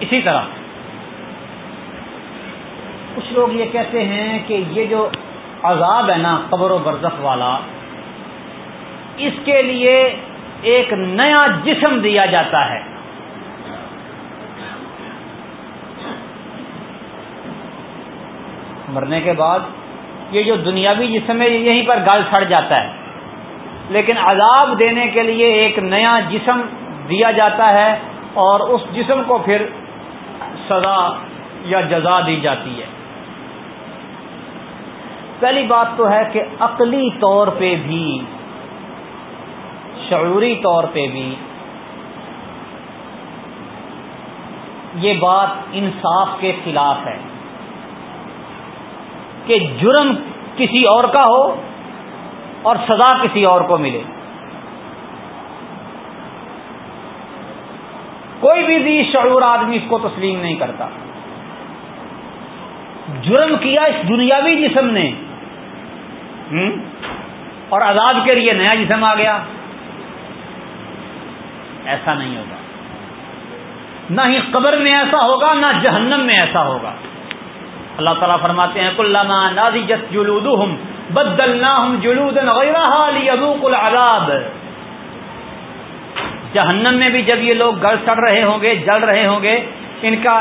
اسی طرح۔ کچھ لوگ یہ کہتے ہیں کہ یہ جو عذاب ہے نا، قبر و برزخ والا، اس کے لیے ایک نیا جسم دیا جاتا ہے۔ مرنے کے بعد یہ جو دنیاوی جسم ہے یہیں پر گل سڑ جاتا ہے۔ لیکن عذاب دینے کے لیے ایک نیا جسم دیا جاتا ہے اور اس جسم کو پھر سزا یا جزا دی جاتی ہے۔ پہلی بات تو ہے کہ عقلی طور پہ بھی، شعوری طور پہ بھی یہ بات انصاف کے خلاف ہے۔ کہ جرم کسی اور کا ہو اور سزا کسی اور کو ملے۔ کوئی بھی دی شعور آدمی اس کو تسلیم نہیں کرتا۔ جرم کیا اس دنیاوی جسم نے۔ اور عذاب کے لیے نیا جسم آ گیا۔ ایسا نہیں ہوگا۔ نہ ہی قبر میں ایسا ہوگا، نہ جہنم میں ایسا ہوگا۔ اللہ تعالیٰ فرماتے ہیں کلاما نازی جت جلود ہوں بدل نہ ہوں جلود العذاب۔ جہنم میں بھی جب یہ لوگ گل سڑ رہے ہوں گے، جل رہے ہوں گے، ان کا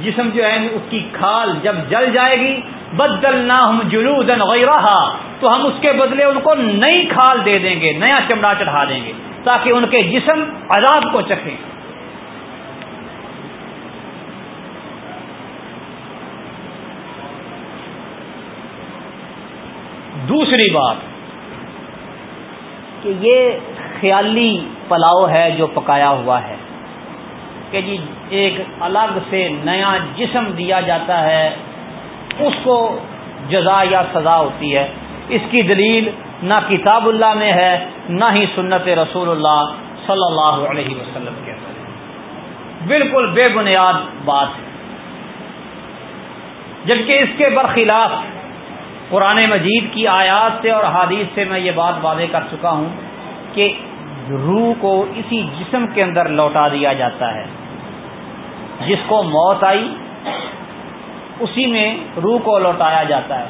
جسم جو ہے اس کی کھال جب جل جائے گی بدل نہ ہم جلود تو ہم اس کے بدلے ان کو نئی کھال دے دیں گے، نیا چمڑا چڑھا دیں گے، تاکہ ان کے جسم عذاب کو چکھیں۔ دوسری بات کہ یہ خیالی پلاؤ ہے جو پکایا ہوا ہے۔ کہ جی ایک الگ سے نیا جسم دیا جاتا ہے، اس کو جزا یا سزا ہوتی ہے۔ اس کی دلیل نہ کتاب اللہ میں ہے، نہ ہی سنت رسول اللہ صلی اللہ علیہ وسلم کے اندر۔ بالکل بے بنیاد بات ہے۔ جبکہ اس کے برخلاف قرآن مجید کی آیات سے اور حادیث سے میں یہ بات واضح کر چکا ہوں کہ روح کو اسی جسم کے اندر لوٹا دیا جاتا ہے۔ جس کو موت آئی، اسی میں روح کو لوٹایا جاتا ہے۔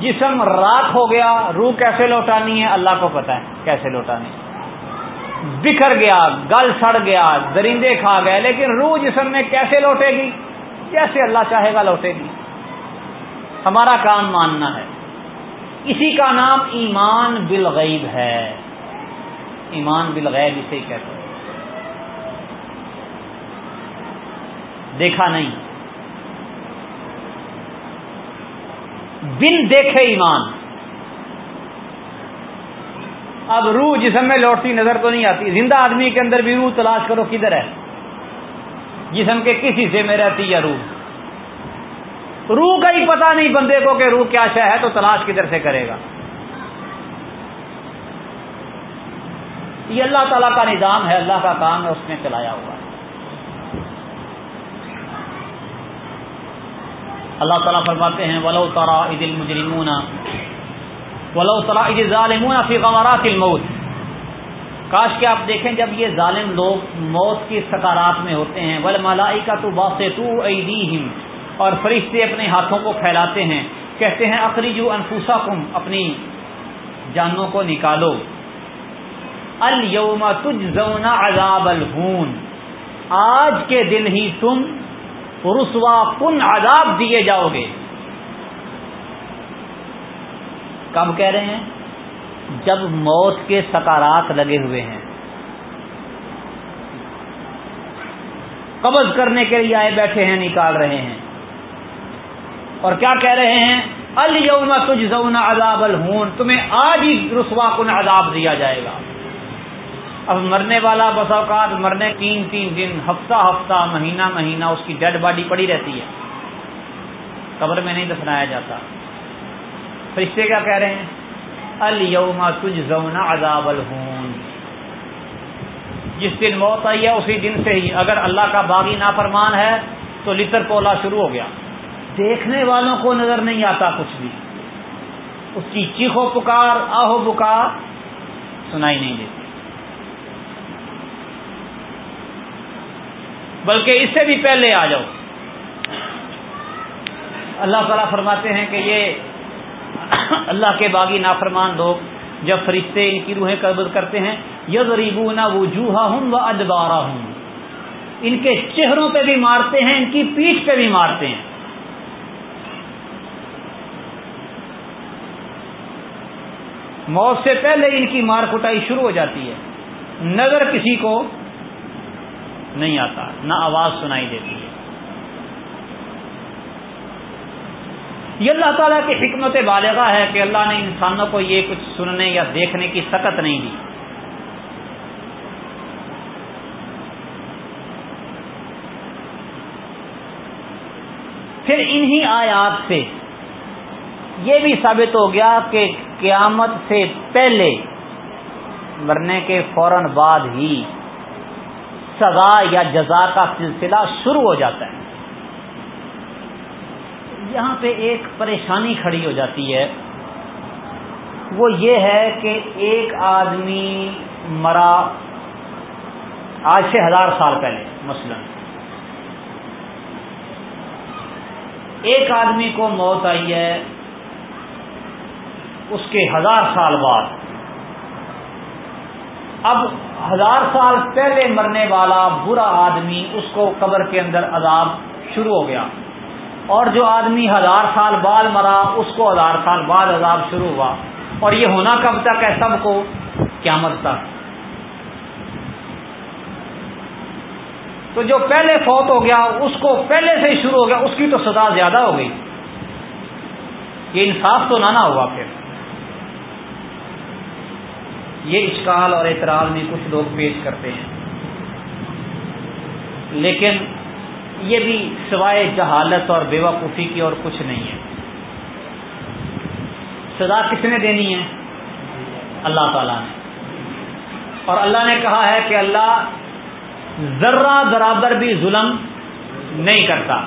جسم راک ہو گیا، روح کیسے لوٹانی ہے؟ اللہ کو پتا ہے کیسے لوٹانی بکھر گیا، گل سڑ گیا، درندے کھا گئے، لیکن روح جسم میں کیسے لوٹے گی؟ جیسے اللہ چاہے گا لوٹے گی۔ ہمارا کام ماننا ہے۔ اسی کا نام ایمان بالغیب ہے۔ ایمان بالغیب اسے کہتے ہیں۔ دیکھا نہیں۔ بن دیکھے ایمان۔ اب روح جسم میں لوٹتی نظر تو نہیں آتی۔ زندہ آدمی کے اندر بھی روح تلاش کرو کدھر ہے۔ جسم کے کس حصے میں رہتی یا روح؟ روح کا ہی پتا نہیں بندے کو کہ روح کیا شہ ہے تو تلاش کدھر سے کرے گا۔ یہ اللہ تعالیٰ کا نظام ہے، اللہ کا کام ہے، اس نے چلایا ہوا ہے۔ اللہ تعالیٰ فرماتے ہیں، ولو ترا عید المجرمون ولو ترا عید ظالمون فی غمرات الموت کاش کہ آپ دیکھیں جب یہ ظالم لوگ موت کی سکارات میں ہوتے ہیں ول ملائی کا تو باسطو اور فرشتے اپنے ہاتھوں کو پھیلاتے ہیں۔ کہتے ہیں اخریجو انفوسا کم اپنی جانوں کو نکالو۔ الوم تج زونا عذاب الہون آج کے دن ہی تم رسوا کن عذاب دیے جاؤ گے۔ کب کہہ رہے ہیں؟ جب موت کے سکارات لگے ہوئے ہیں۔ قبض کرنے کے لیے آئے بیٹھے ہیں، نکال رہے ہیں۔ اور کیا کہہ رہے ہیں؟ الوم تج زونا عذاب الہون تمہیں آج ہی رسوا کن عذاب دیا جائے گا۔ اب مرنے والا بس اوقات مرنے تین تین دن، ہفتہ ہفتہ، مہینہ مہینہ اس کی ڈیڈ باڈی پڑی رہتی ہے۔ قبر میں نہیں دفنایا جاتا۔ فرشتے کیا کہہ رہے ہیں؟ الوم تج زونا عذاب الہون۔ جس دن موت آئی ہے، اسی دن سے ہی۔ اگر اللہ کا باغی نافرمان ہے، تو لطر پولا شروع ہو گیا۔ دیکھنے والوں کو نظر نہیں آتا کچھ بھی۔ اس کی چیخو پکار، آہو بکار سنائی نہیں دیتی۔ بلکہ اس سے بھی پہلے آ جاؤ۔ اللہ تعالیٰ فرماتے ہیں کہ یہ اللہ کے باغی نافرمان لوگ جب فرشتے ان کی روحیں قبض کرتے ہیں یز ریبو نہ وہ جوہا ہوں وہ ادبارہ ہوں ان کے چہروں پہ بھی مارتے ہیں، ان کی پیٹھ پہ بھی مارتے ہیں۔ موت سے پہلے ان کی مار کٹائی شروع ہو جاتی ہے۔ نظر کسی کو نہیں آتا، نہ آواز سنائی دیتی ہے۔ یہ اللہ تعالیٰ کی حکمت بالغہ ہے کہ اللہ نے انسانوں کو یہ کچھ سننے یا دیکھنے کی سکت نہیں دی۔ پھر انہی آیات سے یہ بھی ثابت ہو گیا کہ قیامت سے پہلے مرنے کے فوراً بعد ہی سزا یا جزا کا سلسلہ شروع ہو جاتا ہے۔ یہاں پہ ایک پریشانی کھڑی ہو جاتی ہے۔ وہ یہ ہے کہ ایک آدمی مرا آج سے ہزار سال پہلے، مثلا۔ ایک آدمی کو موت آئی ہے، اس کے ہزار سال بعد۔ اب ہزار سال پہلے مرنے والا برا آدمی اس کو قبر کے اندر عذاب شروع ہو گیا۔ اور جو آدمی ہزار سال بعد مرا، اس کو ہزار سال بعد عذاب شروع ہوا۔ اور یہ ہونا کب تک ہے سب کو قیامت تک۔ تو جو پہلے فوت ہو گیا، اس کو پہلے سے ہی شروع ہو گیا، اس کی تو سزا زیادہ ہو گئی۔ یہ انصاف تو نہ ہوا پھر۔ یہ اشکال اور اعتراض میں کچھ لوگ پیش کرتے ہیں۔ لیکن یہ بھی سوائے جہالت اور بے وقوفی کی اور کچھ نہیں ہے۔ سزا کس نے دینی ہے؟ اللہ تعالیٰ نے۔ اور اللہ نے کہا ہے کہ اللہ ذرہ برابر بھی ظلم نہیں کرتا۔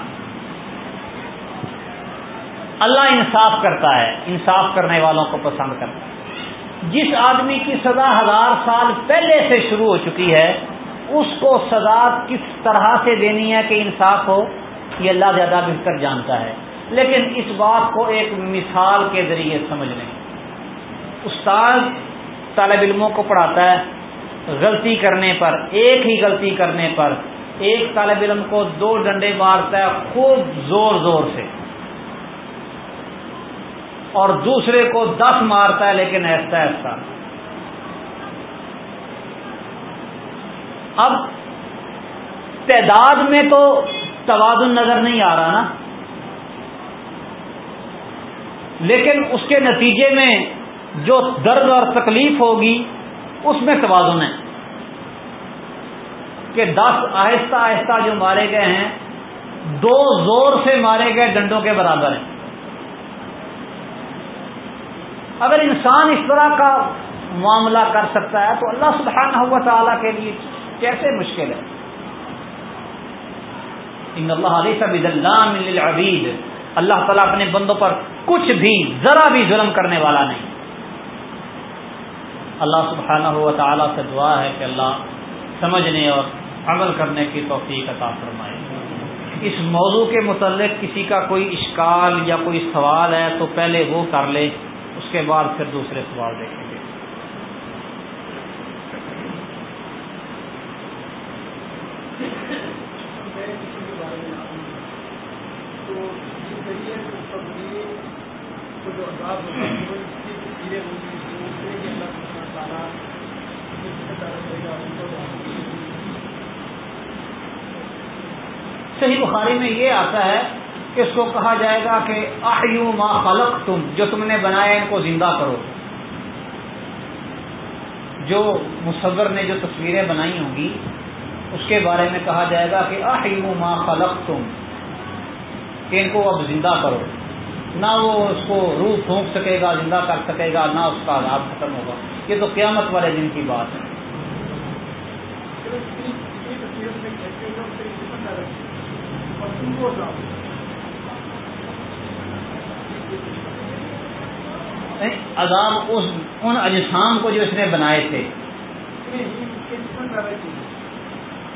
اللہ انصاف کرتا ہے، انصاف کرنے والوں کو پسند کرتا ہے۔ جس آدمی کی سزا ہزار سال پہلے سے شروع ہو چکی ہے، اس کو سزا کس طرح سے دینی ہے کہ انصاف ہو، یہ اللہ زیادہ بہتر جانتا ہے۔ لیکن اس بات کو ایک مثال کے ذریعے سمجھ لیں۔ استاد طالب علموں کو پڑھاتا ہے، غلطی کرنے پر، ایک ہی غلطی کرنے پر، ایک طالب علم کو دو ڈنڈے مارتا ہے، خوب زور زور سے۔ اور دوسرے کو دس مارتا ہے لیکن ایسا ایسا۔ اب تعداد میں تو توازن نظر نہیں آ رہا نا۔ لیکن اس کے نتیجے میں جو درد اور تکلیف ہوگی، اس میں توازن ہے۔ کہ دس آہستہ آہستہ جو مارے گئے ہیں، دو زور سے مارے گئے ڈنڈوں کے برابر ہیں۔ اگر انسان اس طرح کا معاملہ کر سکتا ہے تو اللہ سبحانہ ہوا تعالیٰ کے لیے کیسے مشکل ہے؟ ان اللہ علیہ عبید اللہ تعالیٰ اپنے بندوں پر کچھ بھی، ذرا بھی ظلم کرنے والا نہیں۔ اللہ سبحانہ ہوا تعالیٰ سے دعا ہے کہ اللہ سمجھنے اور عمل کرنے کی توفیق عطا فرمائے۔ اس موضوع کے متعلق کسی کا کوئی اشکال یا کوئی سوال ہے تو پہلے وہ کر لے۔ اس کے بعد پھر دوسرے سوال دیکھیں گے۔ صحیح بخاری میں یہ آتا ہے اس کو کہا جائے گا کہ آیو ما خلق تم جو تم نے بنایا ان کو زندہ کرو۔ جو مصور نے جو تصویریں بنائی ہوں گی، اس کے بارے میں کہا جائے گا کہ آیو ما خلق تم کہ ان کو اب زندہ کرو۔ نہ وہ اس کو روح پھونک سکے گا، زندہ کر سکے گا، نہ اس کا عذاب ختم ہوگا۔ یہ تو قیامت والے دن کی بات ہے۔ عذاب اس، ان اجسام کو جو اس نے بنائے تھے۔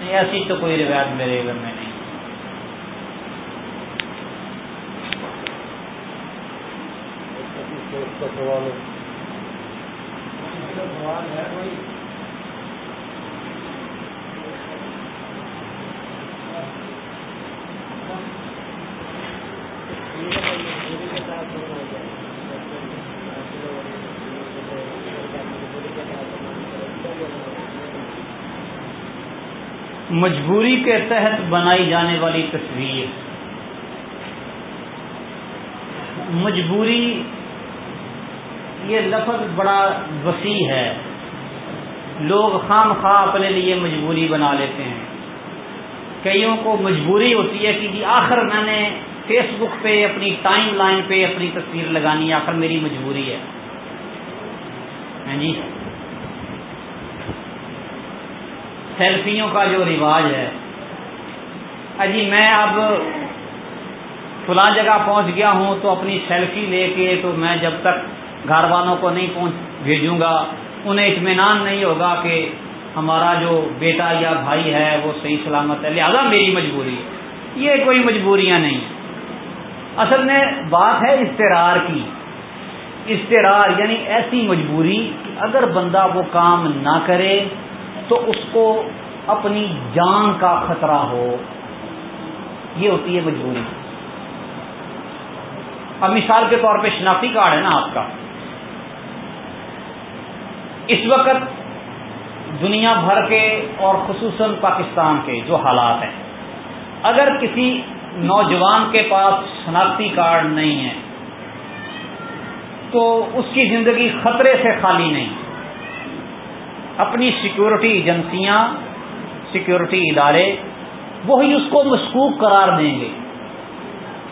ایسی تو کوئی روایت میرے گھر میں نہیں۔ سوال ہے۔ مجبوری کے تحت بنائی جانے والی تصویر۔ مجبوری، یہ لفظ بڑا وسیع ہے۔ لوگ خام خواہ اپنے لیے مجبوری بنا لیتے ہیں۔ کئیوں کو مجبوری ہوتی ہے کہ جی آخر میں نے فیس بک پہ اپنی ٹائم لائن پہ اپنی تصویر لگانی آخر میری مجبوری ہے۔ ہاں جی؟ سیلفیوں کا جو رواج ہے۔ اجی میں اب فلاں جگہ پہنچ گیا ہوں تو اپنی سیلفی لے کے تو میں جب تک گھر والوں کو نہیں پہنچ بھیجوں گا، انہیں اطمینان نہیں ہوگا کہ ہمارا جو بیٹا یا بھائی ہے وہ صحیح سلامت ہے۔ لہذا میری مجبوری ہے یہ کوئی مجبوریاں نہیں۔ اصل میں بات ہے استرار کی۔ استرار یعنی ایسی مجبوری کہ اگر بندہ وہ کام نہ کرے تو اس کو اپنی جان کا خطرہ ہو۔ یہ ہوتی ہے مجبوری۔ اب مثال کے طور پہ شناختی کارڈ ہے نا آپ کا۔ اس وقت دنیا بھر کے اور خصوصاً پاکستان کے جو حالات ہیں، اگر کسی نوجوان کے پاس شناختی کارڈ نہیں ہے، تو اس کی زندگی خطرے سے خالی نہیں۔ اپنی سیکورٹی ایجنسیاں سیکورٹی ادارے، وہی اس کو مشکوک قرار دیں گے۔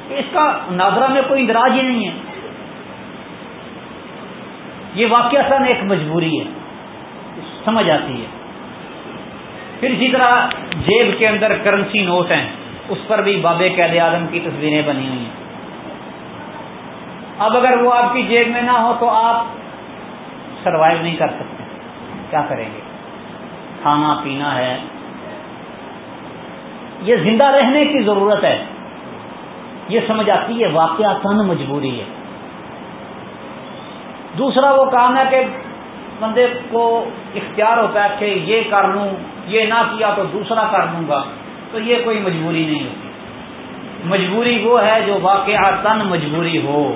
اس کا ناظرہ میں کوئی اندراج ہی نہیں ہے۔ یہ واقعہ سن ایک مجبوری ہے، سمجھ آتی ہے۔ پھر اسی طرح جیب کے اندر کرنسی نوٹ ہیں، اس پر بھی باب قید اعظم کی تصویریں بنی ہوئی ہیں۔ اب اگر وہ آپ کی جیب میں نہ ہو تو آپ سروائو نہیں کر سکتے۔ کیا کریں گے؟ کھانا پینا ہے۔ یہ زندہ رہنے کی ضرورت ہے۔ یہ سمجھ آتی ہے، واقعہ تن مجبوری ہے۔ دوسرا وہ کام ہے کہ بندے کو اختیار ہوتا ہے کہ یہ کر لوں، یہ نہ کیا تو دوسرا کر لوں گا۔ تو یہ کوئی مجبوری نہیں ہوتی۔ مجبوری وہ ہے جو واقعہ تن مجبوری ہو۔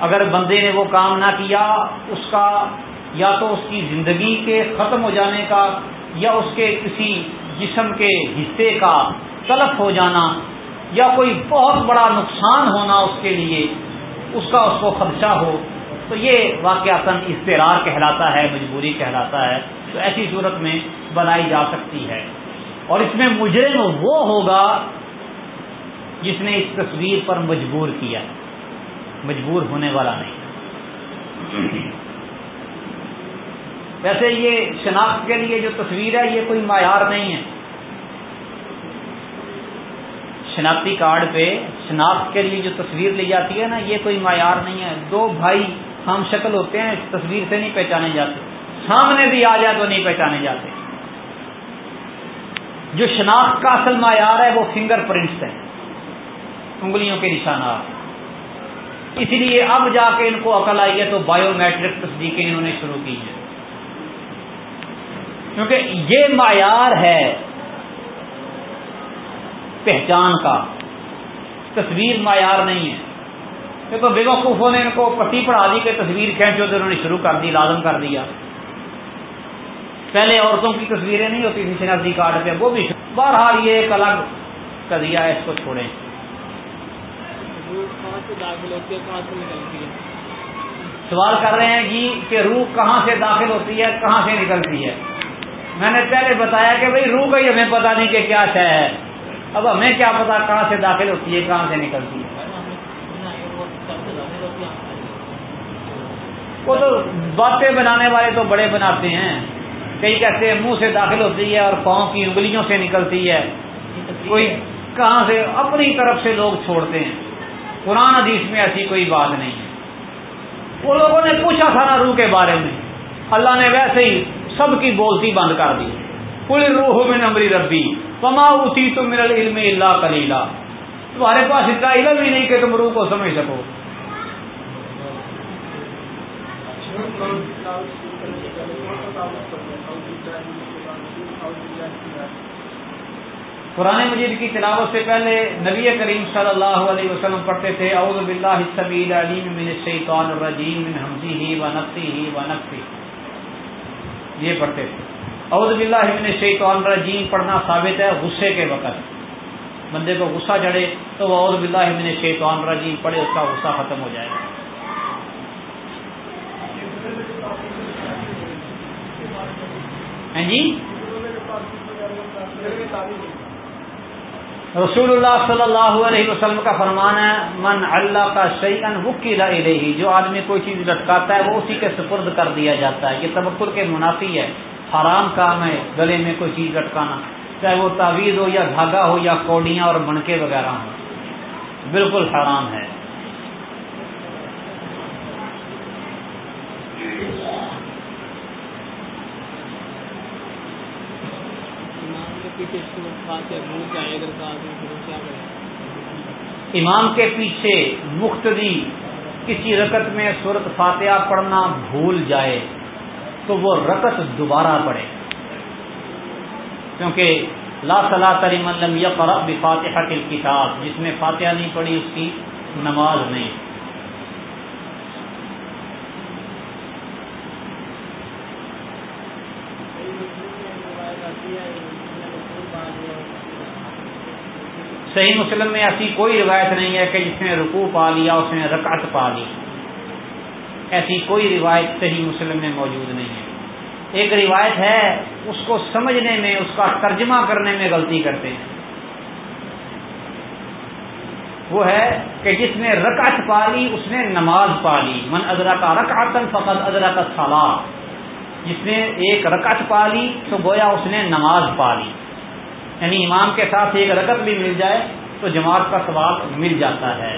اگر بندے نے وہ کام نہ کیا، اس کا یا تو اس کی زندگی کے ختم ہو جانے کا یا اس کے کسی جسم کے حصے کا تلف ہو جانا یا کوئی بہت بڑا نقصان ہونا اس کے لیے، اس کا اس کو خدشہ ہو، تو یہ واقعات استرار کہلاتا ہے، مجبوری کہلاتا ہے، تو ایسی صورت میں بنائی جا سکتی ہے۔ اور اس میں مجرم وہ ہوگا جس نے اس تصویر پر مجبور کیا، مجبور ہونے والا نہیں۔ ویسے یہ شناخت کے لیے جو تصویر ہے، یہ کوئی معیار نہیں ہے۔ شناختی کارڈ پہ شناخت کے لیے جو تصویر لی جاتی ہے نا، یہ کوئی معیار نہیں ہے۔ دو بھائی ہم شکل ہوتے ہیں تصویر سے نہیں پہچانے جاتے۔ سامنے بھی آ جائے تو نہیں پہچانے جاتے۔ جو شناخت کا اصل معیار ہے، وہ فنگر پرنٹس ہیں۔ انگلیوں کے نشانات۔ اسی لیے اب جا کے ان کو عقل آئی ہے تو بایو میٹرک تصدیقیں انہوں نے شروع کی ہیں۔ کیونکہ یہ معیار ہے پہچان کا، تصویر معیار نہیں ہے۔ یہ تو بے وقوفوں نے ان کو پٹی پڑھا دی کہ تصویر کھینچو تو انہوں نے شروع کر دی، لازم کر دیا۔ پہلے عورتوں کی تصویریں نہیں ہوتی تھیں شناختی کارڈ پہ، وہ بھی بہرحال یہ ایک الگ قضیہ ہے، اس کو چھوڑیں۔ سوال کر رہے ہیں جی کہ روح کہاں سے داخل ہوتی ہے، کہاں سے نکلتی ہے؟ میں نے پہلے بتایا کہ بھائی روح کا ہی ہمیں پتا نہیں کہ کیا شہ ہے۔ اب ہمیں کیا پتا کہاں سے داخل ہوتی ہے، کہاں سے نکلتی ہے۔ وہ تو باتیں بنانے والے تو بڑے بناتے ہیں۔ کئی کہتے ہیں منہ سے داخل ہوتی ہے اور پاؤں کی انگلیوں سے نکلتی ہے۔ کوئی کہاں سے اپنی طرف سے لوگ چھوڑتے ہیں۔ قرآن حدیث میں ایسی کوئی بات نہیں ہے۔ وہ لوگوں نے پوچھا تھا نا روح کے بارے میں۔ اللہ نے ویسے ہی سب کی بولتی بند کر دی۔ کل روح میں نمبری ربی پما اسی تو میرا علم اللہ کلیلہ تمہارے پاس اتنا علم ہی نہیں کہ تم روح کو سمجھ سکو۔ قرآن مجید کی تلاوت سے پہلے نبی کریم صلی اللہ علیہ وسلم پڑھتے تھے، اعوذ باللہ السمیع العلیم من الشیطان الرجیم من حمزی ہی و نفسی حمزه ونفسه ونفسه یہ پڑھتے تھے۔ اعوذ باللہ من الشیطان الرجیم، پڑھنا ثابت ہے غصے کے وقت۔ بندے کو غصہ چڑھے تو وہ اعوذ باللہ من الشیطان الرجیم پڑھے، اس کا غصہ ختم ہو جائے گا۔ ہاں جی؟ رسول اللہ صلی اللہ علیہ وسلم کا فرمان ہے، من اللہ کا شعین وکی رہی جو آدمی کوئی چیز لٹکاتا ہے، وہ اسی کے سپرد کر دیا جاتا ہے۔ یہ تبکر کے منافی ہے۔ حرام کام ہے گلے میں کوئی چیز لٹکانا، چاہے وہ تعویذ ہو یا دھاگا ہو یا کوڑیاں اور بنکے وغیرہ ہوں۔ بالکل حرام ہے۔ امام کے پیچھے مختدی کسی رکت میں صورت فاتحہ پڑھنا بھول جائے تو وہ رکت دوبارہ پڑھے۔ کیونکہ لا صلاح تری ملم یا فرق بھی فاتحہ کی کتاب جس میں فاتحہ نہیں پڑھی اس کی نماز نہیں۔ صحیح مسلم میں ایسی کوئی روایت نہیں ہے کہ جس نے رکوع پا لیا، اس نے رکعت پا لی۔ ایسی کوئی روایت صحیح مسلم میں موجود نہیں ہے۔ ایک روایت ہے، اس کو سمجھنے میں، اس کا ترجمہ کرنے میں غلطی کرتے ہیں۔ وہ ہے کہ جس نے رکعت پا لی، اس نے نماز پا لی۔ من ادرا کا رکعتن فقط ادرا کا سالار جس نے ایک رکعت پا لی، تو گویا اس نے نماز پا لی۔ یعنی امام کے ساتھ ایک رکعت بھی مل جائے تو جماعت کا ثواب مل جاتا ہے۔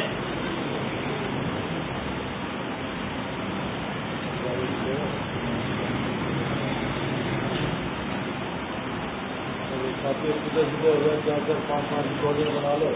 پانچ پانچ بنا لو۔